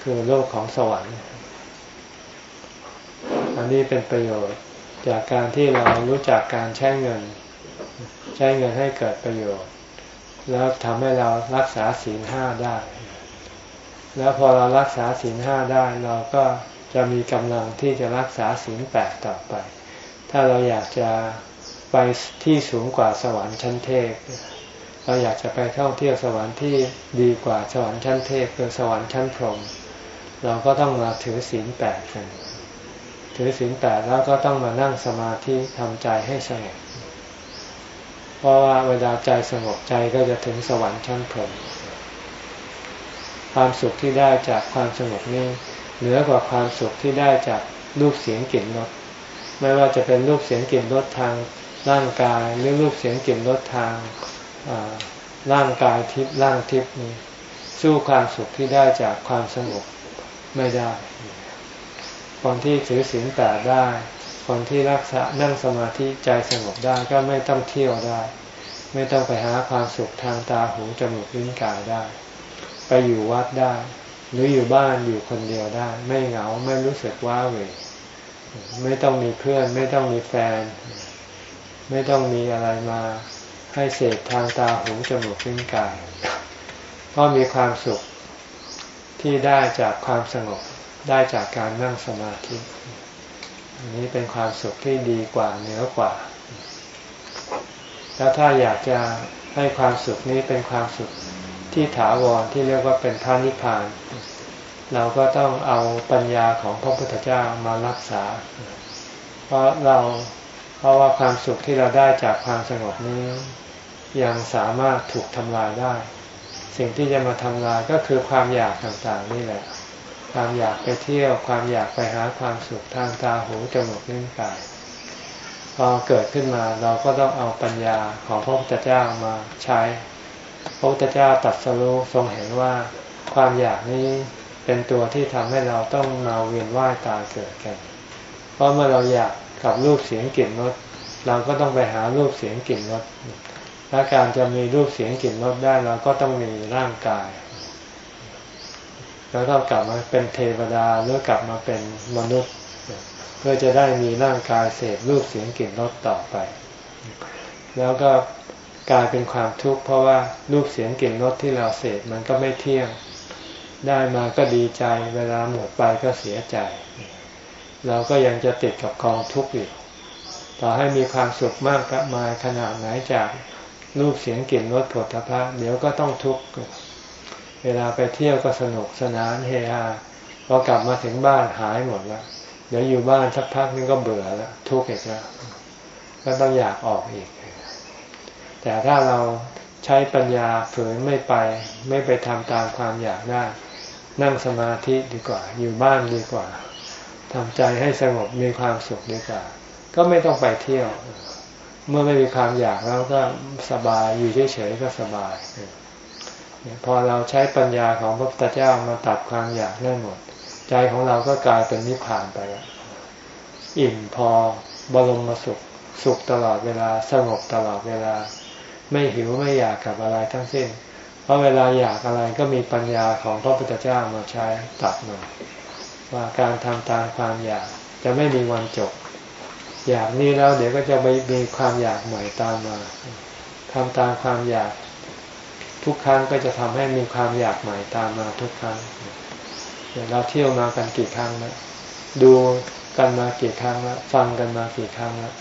คือโลกของสวรรค์ อันนี้เป็นประโยชน์จากการที่เรารู้จักการใช้เงิน ใช้เงินให้เกิดประโยชน์ แล้วทำให้เรารักษาศีลห้าได้ แล้วพอเรารักษาศีลห้าได้เราก็จะมีกำลังที่จะรักษาศีลแปดต่อไป ถ้าเราอยากจะไปที่สูงกว่าสวรรค์ชั้นเทพ เราอยากจะไปท่องเที่ยวสวรรค์ที่ดีกว่าสวรรค์ชั้นเทพคือสวรรค์ชั้นพรหม เราก็ต้องมาถือศีลแปดกัน ถือศีลแปดแล้วก็ต้องมานั่งสมาธิทำใจให้สงบ เพราะว่าเวลาใจสงบใจก็จะถึงสวรรค์ชั้นพรหมความสุขที่ได้จากความสงบนี้เหนือกว่าความสุขที่ได้จากรูปเสียงกลิ่นรสไม่ว่าจะเป็นรูปเสียงกลิ่นรสทางร่างกายหรือรูปเสียงกลิ่นรสทางร่างกายทิพย์ร่างทิพย์นี้สู้ความสุขที่ได้จากความสงบไม่ได้ คนที่ถือศีลแปดได้ คนที่รักษานั่งสมาธิใจสงบได้ก็ไม่ต้องเที่ยวได้ ไม่ต้องไปหาความสุขทางตาหูจมูกลิ้นกายได้ ไปอยู่วัดได้ หรืออยู่บ้านอยู่คนเดียวได้ ไม่เหงาไม่รู้สึกว้าเหวไม่ต้องมีเพื่อน ไม่ต้องมีแฟน ไม่ต้องมีอะไรมาให้เสพทางตาหูจมูกลิ้นกายก็มีความสุขที่ได้จากความสงบ ได้จากการนั่งสมาธิ อันนี้เป็นความสุขที่ดีกว่าเหนือกว่า แล้วถ้าอยากจะให้ความสุขนี้เป็นความสุขที่ถาวรที่เรียกว่าเป็นพระนิพพาน เราก็ต้องเอาปัญญาของพระพุทธเจ้ามารักษา เพราะเราเพราะว่าความสุขที่เราได้จากความสงบนี้ ยังสามารถถูกทำลายได้ สิ่งที่จะมาทำลายก็คือความอยากต่างๆนี่แหละ ความอยากไปเที่ยว ความอยากไปหาความสุขทางตาหูจมูกลิ้นกาย พอเกิดขึ้นมาเราก็ต้องเอาปัญญาของพระพุทธเจ้ามาใช้ พระพุทธเจ้าตัดสรุทรงเห็นว่าความอยากนี้เป็นตัวที่ทำให้เราต้องมาเวียนว่ายตายเกิดกัน เพราะเมื่อเราอยากกับรูปเสียงกลิ่นรสเราก็ต้องไปหารูปเสียงกลิ่นรสและการจะมีรูปเสียงกลิ่นรสได้เราก็ต้องมีร่างกาย แล้วก็กลับมาเป็นเทวดาหรือกลับมาเป็นมนุษย์ เพื่อจะได้มีร่างกายเสพรูปเสียงกลิ่นรสต่อไป แล้วก็กลายเป็นความทุกข์เพราะว่ารูปเสียงกลิ่นรสที่เราเสพมันก็ไม่เที่ยง ได้มาก็ดีใจ เวลาหมดไปก็เสียใจ เราก็ยังจะติดกับกองทุกข์อยู่ ต่อให้มีความสุขมากกับมาขนาดไหนจากรูปเสียงกลิ่นรสผลทพะเดี๋ยวก็ต้องทุกข์ เวลาไปเที่ยวก็สนุกสนานเฮฮาพอกลับมาถึงบ้านหายหมดล้วเดี๋ยวอยู่บ้านสักพักนึงก็เบื่อแล้วทุกข์อีกแล้วก็ต้องอยากออกอีก แต่ถ้าเราใช้ปัญญาฝืนไม่ไป ไม่ไปทำตามความอยากได้ นั่งสมาธิดีกว่า อยู่บ้านดีกว่าทำใจให้สงบมีความสุขดีกว่า ก็ไม่ต้องไปเที่ยว เมื่อไม่มีความอยากแล้วก็สบายอยู่เฉยๆก็สบาย พอเราใช้ปัญญาของพระพุทธเจ้ามาตัดความอยากได้หมด ใจของเราก็กลายเป็นนิพพานไปแล้วอิ่มพอบรมสุขสุขตลอดเวลาสงบตลอดเวลา ไม่หิวไม่อยากกับอะไรทั้งสิ้น เพราะเวลาอยากอะไรก็มีปัญญาของพระพุทธเจ้ามาใช้ตัดมันว่าการทำตามความอยากจะไม่มีวันจบ อยากนี้แล้วเดี๋ยวก็จะไปมีความอยากใหม่ตามมาทำตามความอยาก ทุกครั้งก็จะทำให้มีความอยากใหม่ตามมาทุกครั้งเราเที่ยวมากันกี่ครั้งแล้วดูกันมากี่ครั้งแล้วฟังกันมากี่ครั้งแล้ว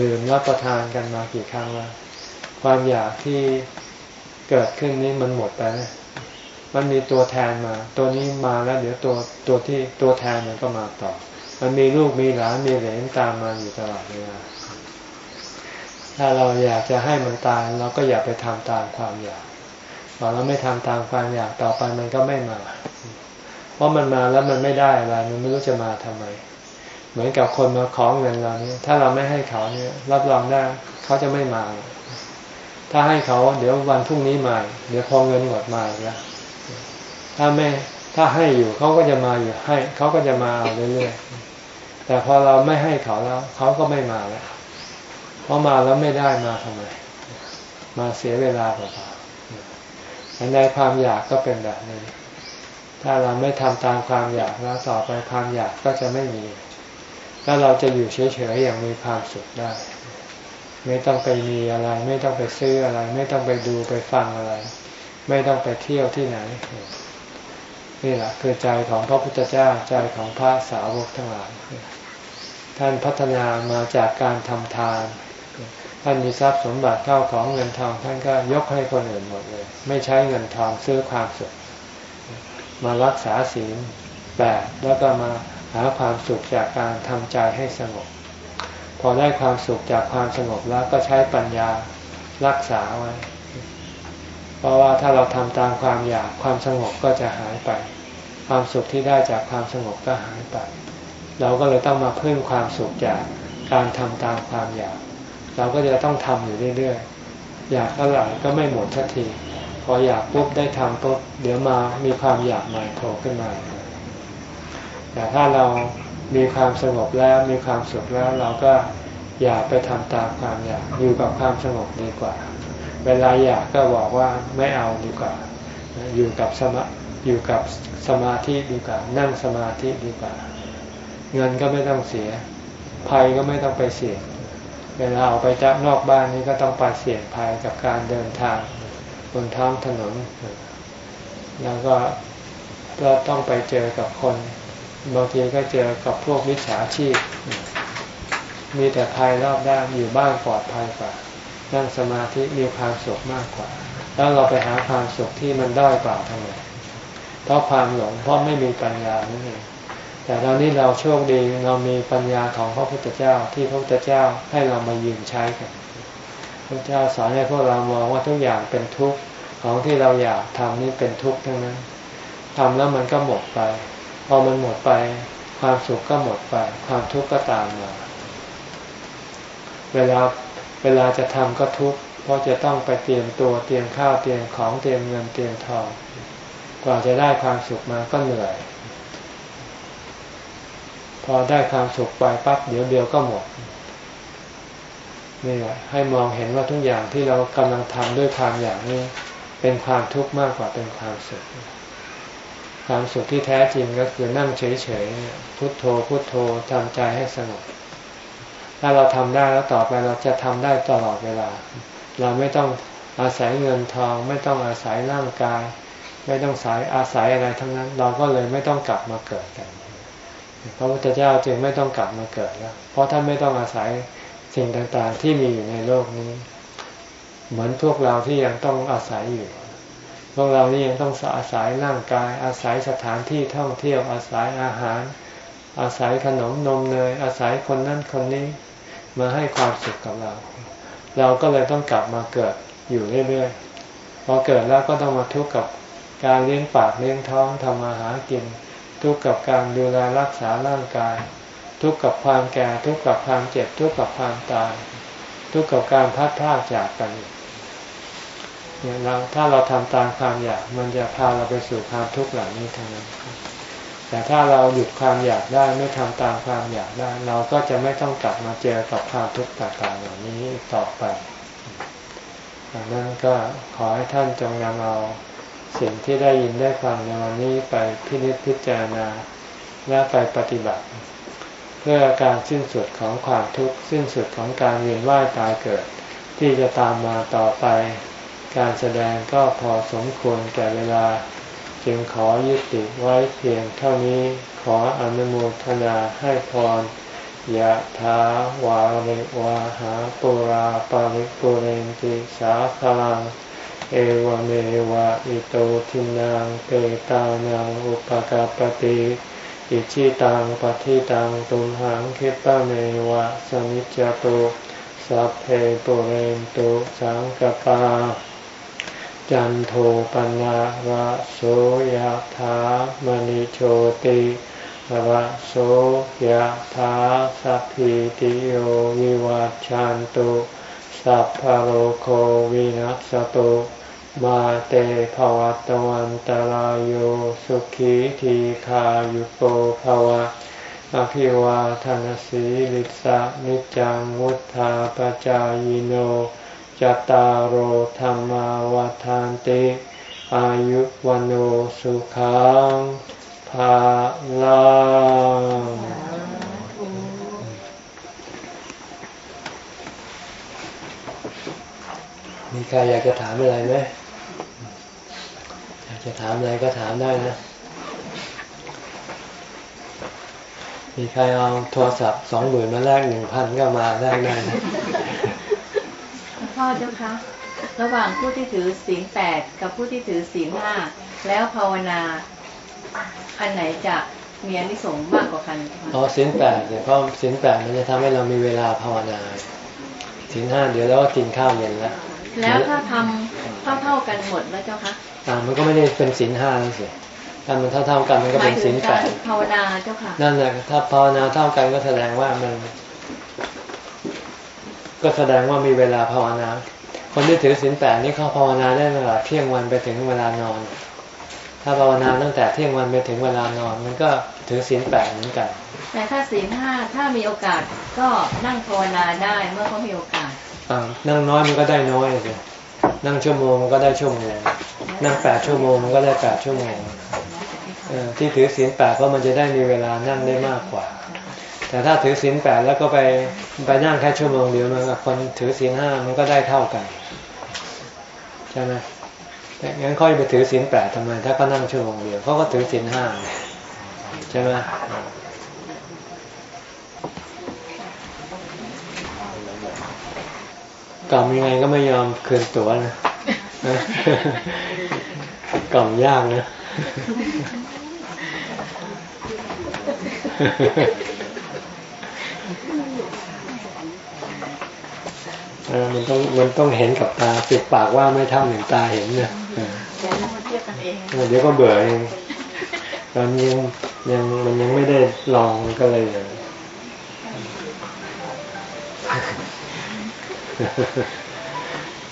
ดื่มรับประทานกันมากี่ครั้งแล้วความอยากที่เกิดขึ้นนี้มันหมดไปมันมีตัวแทนมา ตัวนี้มาแล้วเดี๋ยวตัวตัวที่ตัวแทนมันก็มาต่อ มันมีลูกมีหลานมีเหลนตามมาอยู่ตลอดเวลาถ้าเราอยากจะให้มันตายเราก็อย่าไปทำตามความอยาก พอเราไม่ทำตามความอยากต่อไปมันก็ไม่มา เพราะมันมาแล้วมันไม่ได้อะไรมันไม่รู้จะมาทำไม เหมือนกับคนมาขอเงินเรานี้ถ้าเราไม่ให้เขาเนี่ยรับรองได้เขาจะไม่มา ถ้าให้เขาเดี๋ยววันพรุ่งนี้มา เดี๋ยวพอเงินหมดมาแล้วถ้าไม่ถ้าให้อยู่เขาก็จะมาอยู่ให้เขาก็จะมาเอาเรื่อยๆแต่พอเราไม่ให้เขาแล้วเขาก็ไม่มาแล้วเพราะมาแล้วไม่ได้มาทำไม มาเสียเวลาเปล่า ในความอยากก็เป็นแบบนี้ ถ้าเราไม่ทำตามความอยากแล้วต่อไปความอยากก็จะไม่มี แล้วเราจะอยู่เฉยๆอย่างมีความสุขได้ ไม่ต้องไปมีอะไร ไม่ต้องไปซื้ออะไร ไม่ต้องไปดูไปฟังอะไร ไม่ต้องไปเที่ยวที่ไหน นี่แหละคือใจของพระพุทธเจ้าใจของพระสาวกทั้งหลายท่านพัฒนามาจากการทำทาน ท่านมีทรัพย์สมบัติเข้าของเงินทอง ท่านก็ยกให้คนอื่นหมดเลย ไม่ใช้เงินทองซื้อความสุข มารักษาศีลแปดแล้วก็มาหาความสุขจากการทำใจให้สงบ พอได้ความสุขจากความสงบแล้วก็ใช้ปัญญารักษาไว้ เพราะว่าถ้าเราทำตามความอยากความสงบก็จะหายไป ความสุขที่ได้จากความสงบก็หายไป เราก็เลยต้องมาเพึ่งความสุขจากการทำตามความอยาก เราก็จะต้องทำอยู่เรื่อยๆ อยากเท่าไหร่ก็ไม่หมดทันที พออยากปุ๊บได้ทำปุ๊บเดี๋ยวมามีความอยากใหม่โผล่ขึ้นมาแต่ถ้าเรามีความสงบแล้วมีความสุขแล้วเราก็อย่าไปทำตามความอยากอยู่กับความสงบดีกว่า เวลาอยากก็บอกว่าไม่เอาดีกว่า อยู่กับสมาอยู่กับสมาธิดีกว่า นั่งสมาธิดีกว่า เงินก็ไม่ต้องเสียภัยก็ไม่ต้องไปเสี่ยง เวลาออกไปจากนอกบ้านนี้ก็ต้องไปเสี่ยงภัยกับการเดินทางบนท้องถนน แล้วก็เราต้องไปเจอกับคน บางทีก็เจอกับพวกมิจฉาชีพ มีแต่ภัยรอบด้านอยู่บ้านปลอดภัยกว่า นั่งสมาธิมีความสุขมากกว่า แล้วเราไปหาความสุขที่มันด้อยกว่าทำไมเพราะความหลงเพราะไม่มีปัญญานั่นเอง แต่ตอนนี้เราโชคดีเรามีปัญญาของพระพุทธเจ้าที่พระพุทธเจ้าให้เรามายืมใช้กันพระเจ้าสอนให้พวกเรามองว่าทุกอย่างเป็นทุกข์ของที่เราอยากทำนี่เป็นทุกข์ทั้งนั้นทำแล้วมันก็หมดไป พอมันหมดไป ความสุขก็หมดไป ความทุกข์ก็ตามมาเวลาเวลาจะทำก็ทุกข์เพราะจะต้องไปเตรียมตัวเตรียมข้าวเตรียมของเตรียมเงินเตรียมทอง กว่าจะได้ความสุขมาก็เหนื่อย อได้ความสุขไปปั๊บเดี๋ยวเดียวก็หมดนี่แหละให้มองเห็นว่าทุกอย่างที่เรากำลังทำด้วยความอยากนี้ เป็นความทุกข์มากกว่าเป็นความสุข ความสุขที่แท้จริงก็คือนั่งเฉยๆพุโทโธพุโทโธทำใจให้สงบถ้าเราทำได้แล้วต่อไปเราจะทำได้ตลอดเวลา เราไม่ต้องอาศัยเงินทอง ไม่ต้องอาศัยร่างกาย ไม่ต้องสายอาศัยอะไรทั้งนั้น เราก็เลยไม่ต้องกลับมาเกิดกัน พระพุทธเจ้าจึงไม่ต้องกลับมาเกิดแล้ว เพราะท่านไม่ต้องอาศัยสิ่งต่างๆที่มีอยู่ในโลกนี้ เหมือนพวกเราที่ยังต้องอาศัยอยู่ พวกเรานี่ยังต้องอาศัยร่างกาย อาศัยสถานที่ท่องเที่ยว อาศัยอาหาร อาศัยขนมนมเนย อาศัยคนนั้นคนนี้ มาให้ความสุขกับเรา เราก็เลยต้องกลับมาเกิดอยู่เรื่อยๆ พอเกิดแล้วก็ต้องมาทุกข์กับการเลี้ยงปากเลี้ยงท้องทำมาหากิน ทุกข์กับการดูแลรักษาร่างกาย ทุกข์กับความแก่ทุกข์กับความเจ็บทุกข์กับความตาย ทุกข์กับการพัดพลากจากกันเนี่ยเราถ้าเราทำตามความอยากมันจะพาเราไปสู่ความทุกข์เหล่านี้ทั้งนั้น แต่ถ้าเราหยุดความอยากได้ไม่ทำตามความอยากได้ เราก็จะไม่ต้องกลับมาเจอกับความทุกข์ต่างๆเหล่านี้ต่อไปดังนั้นก็ขอให้ท่านจงนำเอา สิ่งที่ได้ยินได้ฟังในวันนี้ไปพินิจพิจารณาและไปปฏิบัติ เพื่อการสิ้นสุดของความทุกข์สิ้นสุดของการเวียนว่ายตายเกิด ที่จะตามมาต่อไป การแสดงก็พอสมควรแก่เวลา จึงขอยุติไว้เพียงเท่านี้ขออนุโมทนาให้พรยะถาวาริวาหาปุราปาริปุเรนติสาคลัง เอวเมวะอิโตทินังเปตานังอุปกาปติอิชิตังปฏิตังตุมหังคิปะเมวะสมิจจตุสัพเพปุเรนตุสังกปา จันโทปนะระโสยธามณิโชติระโสยธาสัพพิติโยวิวัจจันตุสัพพโรโควินัสตุ มาเตภวัตวันตารโยสุขีทีขายุโกภวะอภิวาทานสีลิสะนิจังวุธาปจายโนจตารโหธรรมาวาทานติอายุวันโอสุขังภาลังมีใครอยากจะถามอะไรไหม จะถามอะไรก็ถามได้นะ มีใครเอาโทรศัพท์สองหมื่นมาแลกหนึ่งพันก็มาได้ได้นะพ่อเจ้าคะระหว่างผู้ที่ถือศีลแปดกับผู้ที่ถือศีลห้าแล้วภาวนา อันไหนจะมีอนิสงส์มากกว่ากันอ๋อศีลแปดเนี่ยเพราะศีลแปดมันจะทำให้เรามีเวลาภาวนาศีลห้าเดี๋ยวแล้วก็กินข้าวเย็นแล้วแล้วถ้าทำเท่าเท่ากันหมดแล้วเจ้าคะ อ่ามันก็ไม่ได้เป็นศีลห้าสิถ้ามันเท่าเท่ากันมันก็เป็นศีลแปดภาวนาเจ้าค่ะนั่นแหละถ้าภาวนาเท่ากันก็แสดงว่ามัน ก็แสดงว่ามีเวลาภาวนา คนที่ถือศีลแปดนี่เขาภาวนาได้เวลาเที่ยงวันไปถึงเวลานอน ถ้าภาวนาตั้งแต่เที่ยงวันไปถึงเวลานอน มันก็ถือศีลแปดเหมือนกัน แต่ถ้าศีลห้าถ้ามีโอกาสก็นั่งภาวนาได้เมื่อเขามีโอกาสอ่านั่งน้อยมันก็ได้น้อยสิ นั่งชั่วโมงมันก็ได้ชั่วโมง นั่งแปดชั่วโมงมันก็ได้แปดชั่วโมงที่ถือศีลแปดเพราะมันจะได้มีเวลานั่งได้มากกว่า แต่ถ้าถือศีลแปดแล้วก็ไปไปนั่งแค่ชั่วโมงเดียวมันกับคนถือศีลห้ามันก็ได้เท่ากันใช่ไหมงั้นค่อยไปถือศีลแปดทำไม ถ้าเขานั่งชั่วโมงเดียวเขาก็ถือศีลห้าใช่ไหม กล่อมยังไงก็ไม่ยอมคืนตัวนะกล่อมยากนะมันต้องมันต้องเห็นกับตาปิดปากว่าไม่เท่าหนึ่งตาเห็นเนี่ยเดี๋ยวก็เบื่อเองตอนยังยังมันยังไม่ได้ลองมันก็เลย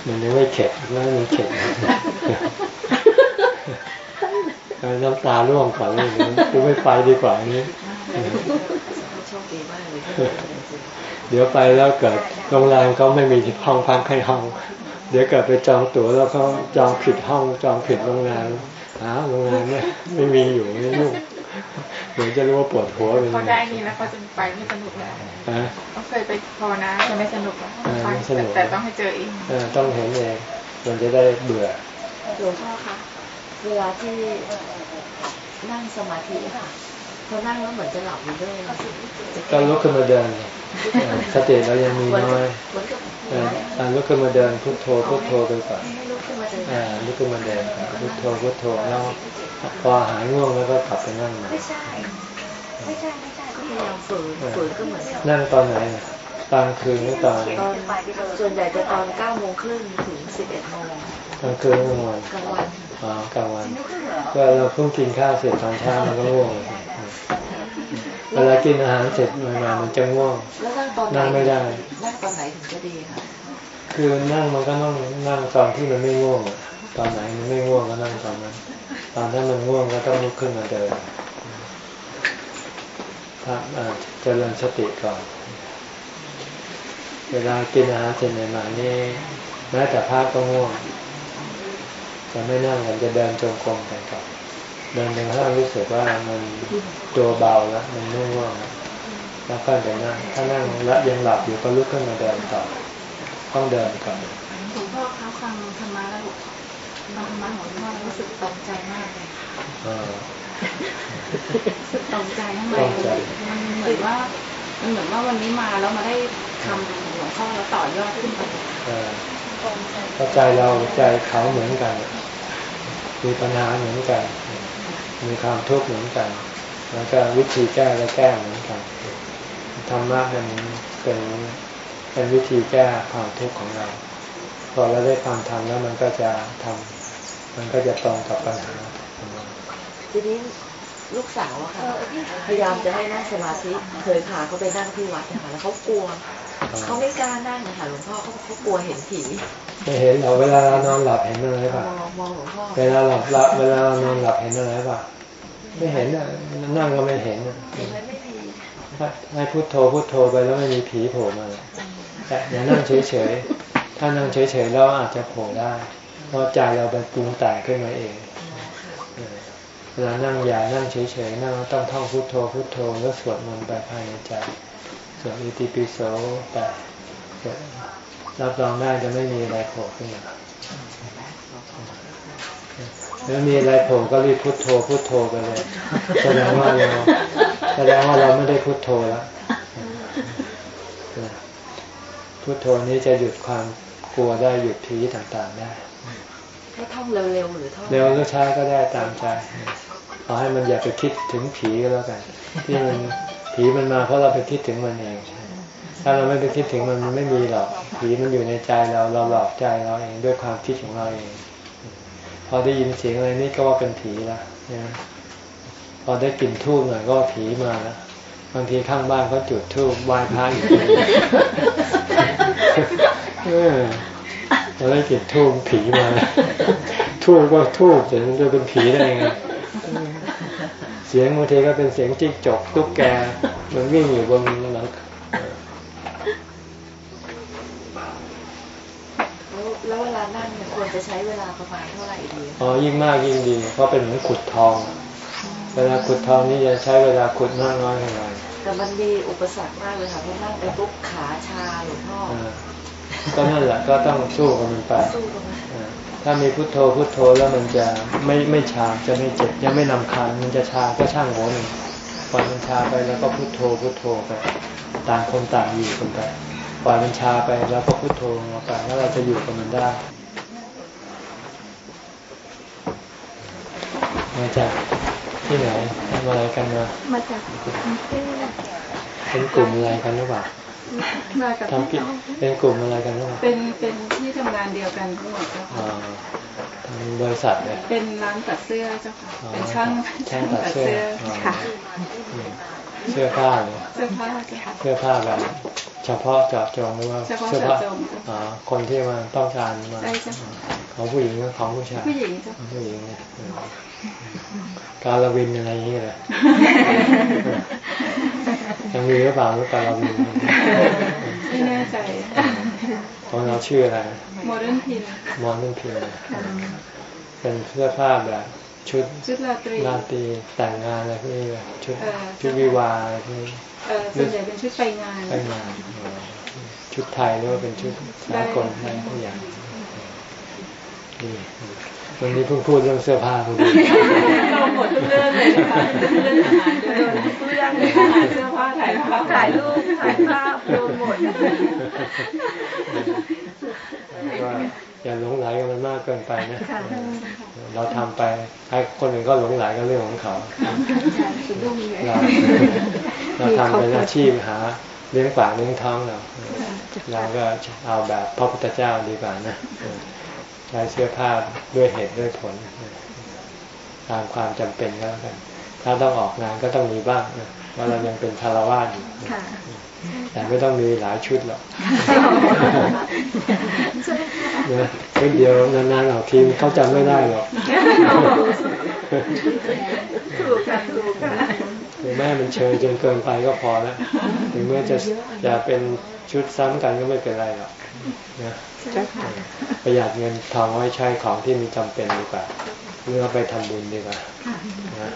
มันยังไม่เข็ดแล้วมันเข็ดน้ำตาร่วงก่อนเลยกูไม่ไปดีกว่านี้เดี๋ยวไปแล้วเกิดโรงแรมเขาไม่มีห้องพักให้ห้อง เดี๋ยวเกิดไปจองตั๋วแล้วเขาจองผิดห้องจองผิดโรงแรมหาโรงแรมไม่ไม่มีอยู่ไม่ยุ่ง เดี๋ยวจะรู้ว่าปวดหัวเป็นเขายังไงได้นี่แล้วเขาจะไปไม่สนุกแล้วฮะเขาเคยไปภาวนาจะไม่สนุกแล้วเออไม่สนุกแต่ต้องให้เจอเองเออต้องเห็นเองมันจะได้เบื่อหลวงพ่อคะเวลาที่นั่งสมาธิอะค่ะพอนั่งแล้วเหมือนจะหลับอยู่ด้วยก็ลุกขึ้นมาเดินเออ สติเรายังมีน้อยเหมือนกับเอออะลุกขึ้นมาเดินพุทโธพุทโธไปก่อนให้ลุกขึ้นมาเดินอ่าลุกขึ้นมาเดินพุทโธพุทโธแล้วพอหายง่วงแล้วก็กลับไปนั่งใหม่ไม่ใช่ไม่ใช่ไม่ใช่ก็พยายามฝืนฝืนก็เหมือนกับนั่งตอนไหนอะตอนคืนหรือตอนตอนส่วนใหญ่จะตอน9โมงครึ่งถึง11โมงกลางคืนกลางวันกลางวันอ๋อกลางวันก็เราเพิ่งกินข้าวเสร็จตอนเช้ามันก็ง่วงเลย เวลากินอาหารเสร็จมาๆมันจะง่วงแล้วนั่งตอนไหนนั่งไม่ได้ นั่งตอนไหนถึงจะดีคะคือนั่งมันก็ต้องนั่งตอนที่มันไม่ง่วงอะตอนไหนมันไม่ง่วงก็นั่งตอนนั้น ตอนที่มันง่วงก็ต้องลุกขึ้นมาเดินถ้าอ่าเจริญสติก่อน เวลากินอาหารเสร็จใหม่ๆนี่แม้แต่พระก็ง่วงจะไม่นั่งกันจะเดินจงกรมกันก่อน เดินจนกระทั่งรู้สึกว่ามันตัวเบาแล้วมันไม่ง่วงแล้วแล้วก็จะนั่งถ้านั่งแล้วยังหลับอยู่ก็ลุกขึ้นมาเดินต่อต้องเดินก่อนหลวงพ่อเขาฟังธรรมะแล้วฟังธรรมะของหลวงพ่อแล้วรู้สึกตกใจมากเลยเออรู้สึกตกใจข้างในตกใจมันเหมือนว่ามันเหมือนว่าวันนี้มาแล้วมาได้ทำของหลวงพ่อแล้วต่อยอดขึ้นไปเออเพราะใจเราใจเขาเหมือนกันมีปัญหาเหมือนกัน มีความทุกข์เหมือนกัน แล้วก็วิธีแก้ก็แก้เหมือนกันธรรมะมันเป็นเป็นวิธีแก้ความทุกข์ของเรา พอเราได้ฟังธรรมแล้วมันก็จะทำมันก็จะตรงกับปัญหาของเราทีนี้ลูกสาวอะค่ะพยายามจะให้นั่งสมาธิเคยพาเขาไปนั่งที่วัดนะคะแล้วเขากลัวเขาไม่กล้านั่งนะคะหลวงพ่อเขาเขากลัวเห็นผี ไม่เห็นเราเวลาเรานอนหลับเห็นอะไรมป่ะองมองหลวงพ่อเวลาหลับหลับเวลาเรานอนหลับเห็นอะไรป่ะไม่เห็นอะนั่งก็ไม่เห็นอะเห็นไหมไม่มีให้พุโทโธพุโทโธไปแล้วไม่มีผีโผล่มาเลยแต่อย่านั่งเฉยๆถ้านั่งเฉยๆแล้วอาจจะโผล่ได้เพราะใจเราเป็นปรุงแต่งขึ้นมาเองเออเวลานั่งอย่านั่งเฉยๆนั่งต้องท่องพุโทโธพุโทโธแล้วสวดมนต์ไปภายในใจสวดอิติปิโสไปสวด รับรองได้จะไม่มีอะไรโผล่ขึ้นมาแล้วมีอะไรโผล่ก็รีบพุโทโธพุโทโธไปเลยแสดงว่าเราแสดงว่าเราไม่ได้พุโทโธแล้วพุทโธนี้จะหยุดความกลัวได้หยุดผีต่างๆได้ให้ท่องเร็วๆหรือท่องเร็วหรือช้าก็ได้ตามใจเอาให้มันอย่าไปคิดถึงผีก็แล้วกัน ที่มันผีมันมาเพราะเราไปคิดถึงมันเอง ถ้าเราไม่ไปคิดถึงมันมันไม่มีหรอกผีมันอยู่ในใจเราเราหลอกใจเราเองด้วยความคิดของเราเอง พอได้ยินเสียงอะไรนี่ก็ว่าเป็นผีละนะพอได้กลิ่นทูบหน่อยก็ผีมาแล้วบางทีข้างบ้านเขาจุดทูบไหว้พระอยู่เออพอได้กลิ่นทูบผีมาทูบก็ทูบแต่มันจะเป็นผีได้ไงเสียงบางทีก็เป็นเสียงจิ๊กจกตุ๊กแก มันวิ่งอยู่บนหลัง แล้วแล้วเวลานั่งเนี่ยควรจะใช้เวลาประมาณเท่าไหร่ดีอ๋อยิ่งมากยิ่งดี เพราะเป็นเหมือนขุดทอง เวลาขุดทองนี่จะใช้เวลาขุดมากน้อยเท่าไหร่แต่มันมีอุปสรรคมากเลยค่ะเพราะนั่งไปปุ๊บขาชาหลวงพ่ออ่าก็นั่นแหละก็ต้องสู้กับมันไปสู้กันมาอ่าถ้ามีพุทโธพุทโธแล้วมันจะไม่ไม่ชาจะไม่เจ็บยังไม่นำคาญมันจะชาก็ช่างหัวหนึ่งปล่อยมันชาไปแล้วก็พุทโธพุทโธไปต่างคนต่างอยู่กันไป ปล่อยมันชาไปแล้วก็พุทโธลงมาไปแล้วเราจะอยู่กับมันได้มาจากที่ไหนทำอะไรกันมามาจากกรุงเทพเป็นกลุ่มอะไรกันหรือเปล่ามากับทำกิจเป็นกลุ่มอะไรกันหรือเปล่าเป็นเป็นที่ทำงานเดียวกันทั้งหมดเจ้าอ่าค่ะทำบริษัทเลยเป็นร้านตัดเสื้อเจ้าค่ะอ๋อเป็นช่างช่างตัดเสื้ออ๋อค่ะอืมเสื้อผ้าเหรอเสื้อผ้าเจ้าค่ะเสื้อผ้าแบบ เฉพาะเจาะจงหรือว่าเฉพาะสื้อเจาะจงอ๋อคนที่มาต้องการมาใช่จ้ะเของผู้หญิงกับของผู้ชายผู้หญิงเจ้าของผู้หญิงนะเออการละวินอะไรอย่างเงี้ยเลยยังมีหรือเปล่าหรือการละวินไม่แน่ใจของเราชื่ออะไรโมเดิร์นพินมอนนั่นเพียงเป็นเสื้อผ้าแบบชุดชุดราตรีราตรีแต่งงานอะไรพวกนี้เลยชุดเออชุดวิวาห์อะไรพวกนี้เออ ส่วนใหญ่เป็นชุดไปงานไปงานอ๋อชุดไทยหรือว่าเป็นชุดสากลอะไรทุกอย่างดีวันนี้เพิ่งพูดเรื่องเสื้อผ้าพอดีเราหมดทุกเรื่องเลยนะคะเรื่องอาหารด้วยทุกเรื่องเลยอาหารเสื้อผ้าถ่ายภาพถ่ายรูปถ่ายภาพรวมหมดว่า อย่าหลงไหลกับมันมากเกินไปนะเราทำไปให้คนอื่นก็หลงไหลกับเรื่องของเขาสะดุ้งเลยเราเราทำเป็นอาชีพหาเลี้ยงปากเลี้ยงท้องเราเราก็เอาแบบพระพุทธเจ้าดีกว่านะใช้เสื้อผ้าด้วยเหตุด้วยผลตามความจำเป็นก็แล้วกัน ถ้าต้องออกงานก็ต้องมีบ้างนะว่าเรายังเป็นคารวาสอยู่ค่ะ แต่ไม่ต้องมีหลายชุดหรอกนะชุดเดียวนานๆเอาทีมเขาจำไม่ได้หรอกถูกค่ะถูกค่ะถึงแม่มันเชยจนเกินไปก็พอแล้วถึงแม้จะจะเป็นชุดซ้ำกันก็ไม่เป็นไรหรอกนะประหยัดเงินทองไว้ใช้ของที่มีจำเป็นดีกว่าหรือเอาไปทำบุญดีกว่านะ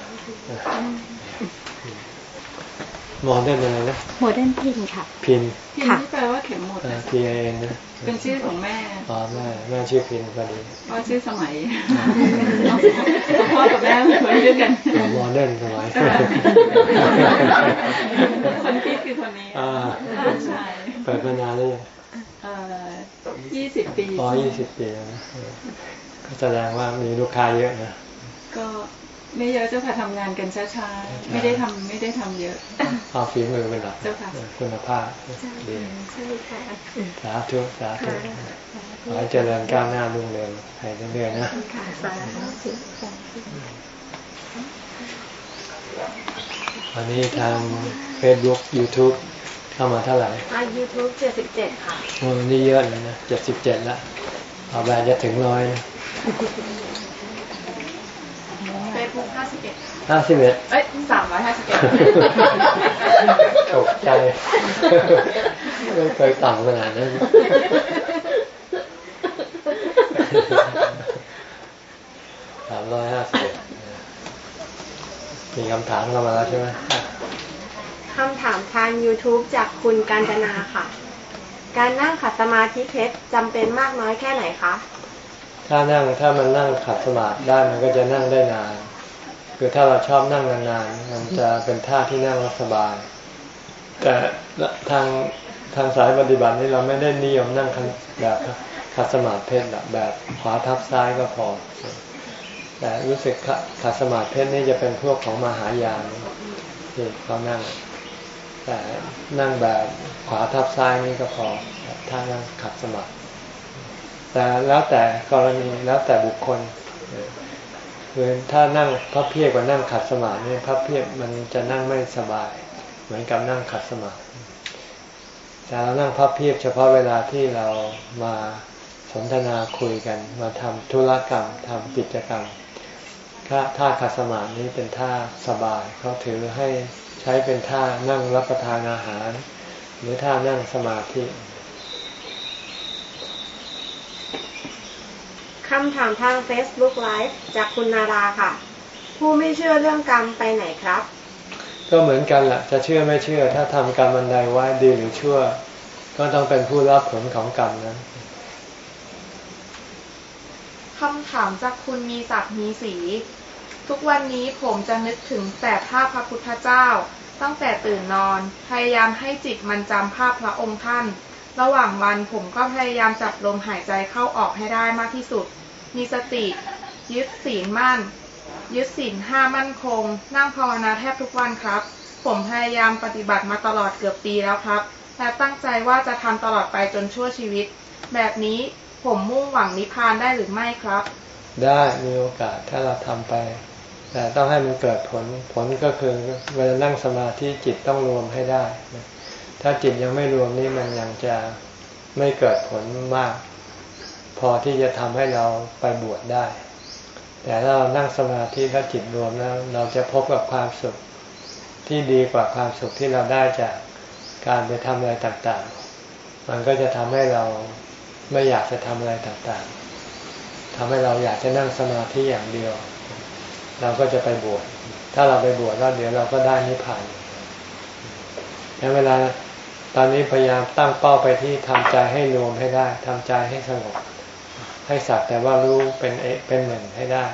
มองได้ยังไงนะโมเดิร์นพินค่ะ พินพิมพ์ที่แปลว่าเข็มหมดนะ P I N นะเป็นชื่อของแม่อ๋อแม่แม่ชื่อพินพอดีเพราะชื่อสมัยพ่อกับแม่เหมือนเดียวกัน modern สมัยคนคิดคือคนนี้อ่าใช่เปิดมานานแล้วยังเอ่อยี่สิบปีอ๋อยี่สิบปีแล้วนะเออก็แสดงว่ามีลูกค้าเยอะนะก็ ไม่เยอะเจ้าค่ะทำงานกันช้าๆ ไม่ได้ทำไม่ได้ทำเยอะเอาฝีมือเป็นหลักเจ้าค่ะคุณภาพดีใช่ค่ะสาธุสาธุขอให้เจริญก้าวหน้ารุ่งเรืองไปเรื่อยๆนะค่ะสาธุสาธุวันนี้ทาง Facebook YouTube เข้ามาเท่าไหร่อ่ายูทูบเจ็ดสิบเจ็ดค่ะโอ้วันนี้เยอะเลยนะเจ็ดสิบเจ็ดละเอาแบรนด์จะถึงร้อยเฟซบุ๊กห้าสิบเอ็ด ห้าสิบเอ็ดเอ้ยสามร้อยห้าสิบเอ็ดตกใจไม่เคยต่ำขนาดนั้นสามร้อยห้าสิบมีคำถามเข้ามาแล้วใช่ไหมคำถามทาง YouTube จากคุณกาญจนาค่ะ การนั่งขัดสมาธิเพชรจำเป็นมากน้อยแค่ไหนคะ ถ้านั่งถ้ามันนั่งขัดสมาธิได้มันก็จะนั่งได้นาน คือถ้าเราชอบนั่งนานๆ มันจะเป็นท่าที่นั่งแล้วสบาย แต่ทางทางสายปฏิบัตินี่เราไม่ได้นิยมนั่งแบบขัดสมาธิเพชรหรอกแบบขวาทับซ้ายก็พอ แต่รู้สึกขัดสมาธิเพชรนี่จะเป็นพวกของมหายานที่เขานั่ง แต่นั่งแบบขวาทับซ้ายนี่ก็พอถ้านั่งขัดสมาธิแต่แล้วแต่กรณีแล้วแต่บุคคล คือถ้านั่งพับเพียบกับนั่งขัดสมาธินี่พับเพียบมันจะนั่งไม่สบาย เหมือนกับนั่งขัดสมาธิแต่เรานั่งพับเพียบเฉพาะเวลาที่เรามาสนทนาคุยกัน มาทำธุรกรรมทำกิจกรรมถ้าท่าขัดสมาธินี้เป็นท่าสบายเขาถือให้ใช้เป็นท่านั่งรับประทานอาหาร หรือท่านั่งสมาธิ คำถามทาง Facebook Live จากคุณนาราค่ะ ผู้ไม่เชื่อเรื่องกรรมไปไหนครับ ก็เหมือนกันแหละจะเชื่อไม่เชื่อ ถ้าทำกรรมอันใดไว้ดีหรือชั่ว ก็ต้องเป็นผู้รับผลของกรรมนั้นคำถามจากคุณมีศักดิ์มีสี ทุกวันนี้ผมจะนึกถึงแต่ภาพพระพุทธเจ้า ตั้งแต่ตื่นนอน พยายามให้จิตมันจำภาพพระองค์ท่าน ระหว่างวันผมก็พยายามจับลมหายใจเข้าออกให้ได้มากที่สุด มีสติ ยึดศีลมั่น ยึดศีลห้ามั่นคง นั่งภาวนาแทบทุกวันครับ ผมพยายามปฏิบัติมาตลอดเกือบปีแล้วครับ และตั้งใจว่าจะทำตลอดไปจนชั่วชีวิต แบบนี้ผมมุ่งหวังนิพพานได้หรือไม่ครับ ได้มีโอกาสถ้าเราทำไป แต่ต้องให้มันเกิดผลผลก็คือเวลานั่งสมาธิจิตต้องรวมให้ได้ ถ้าจิตยังไม่รวมนี่มันยังจะไม่เกิดผลมาก พอที่จะทำให้เราไปบวชได้ แต่ถ้าเรานั่งสมาธิแล้วจิตรวมแล้ว เราจะพบกับความสุขที่ดีกว่าความสุขที่เราได้จากการไปทำอะไรต่างๆ มันก็จะทำให้เราไม่อยากจะทำอะไรต่างๆทำให้เราอยากจะนั่งสมาธิอย่างเดียว เราก็จะไปบวช ถ้าเราไปบวชแล้วเดี๋ยวเราก็ได้นิพพานในเวลาตอนนี้พยายามตั้งเป้าไปที่ทำใจให้รวมให้ได้ทำใจให้สงบ ให้สักแต่ว่ารู้เป็นเอเป็นหนึ่งให้ได้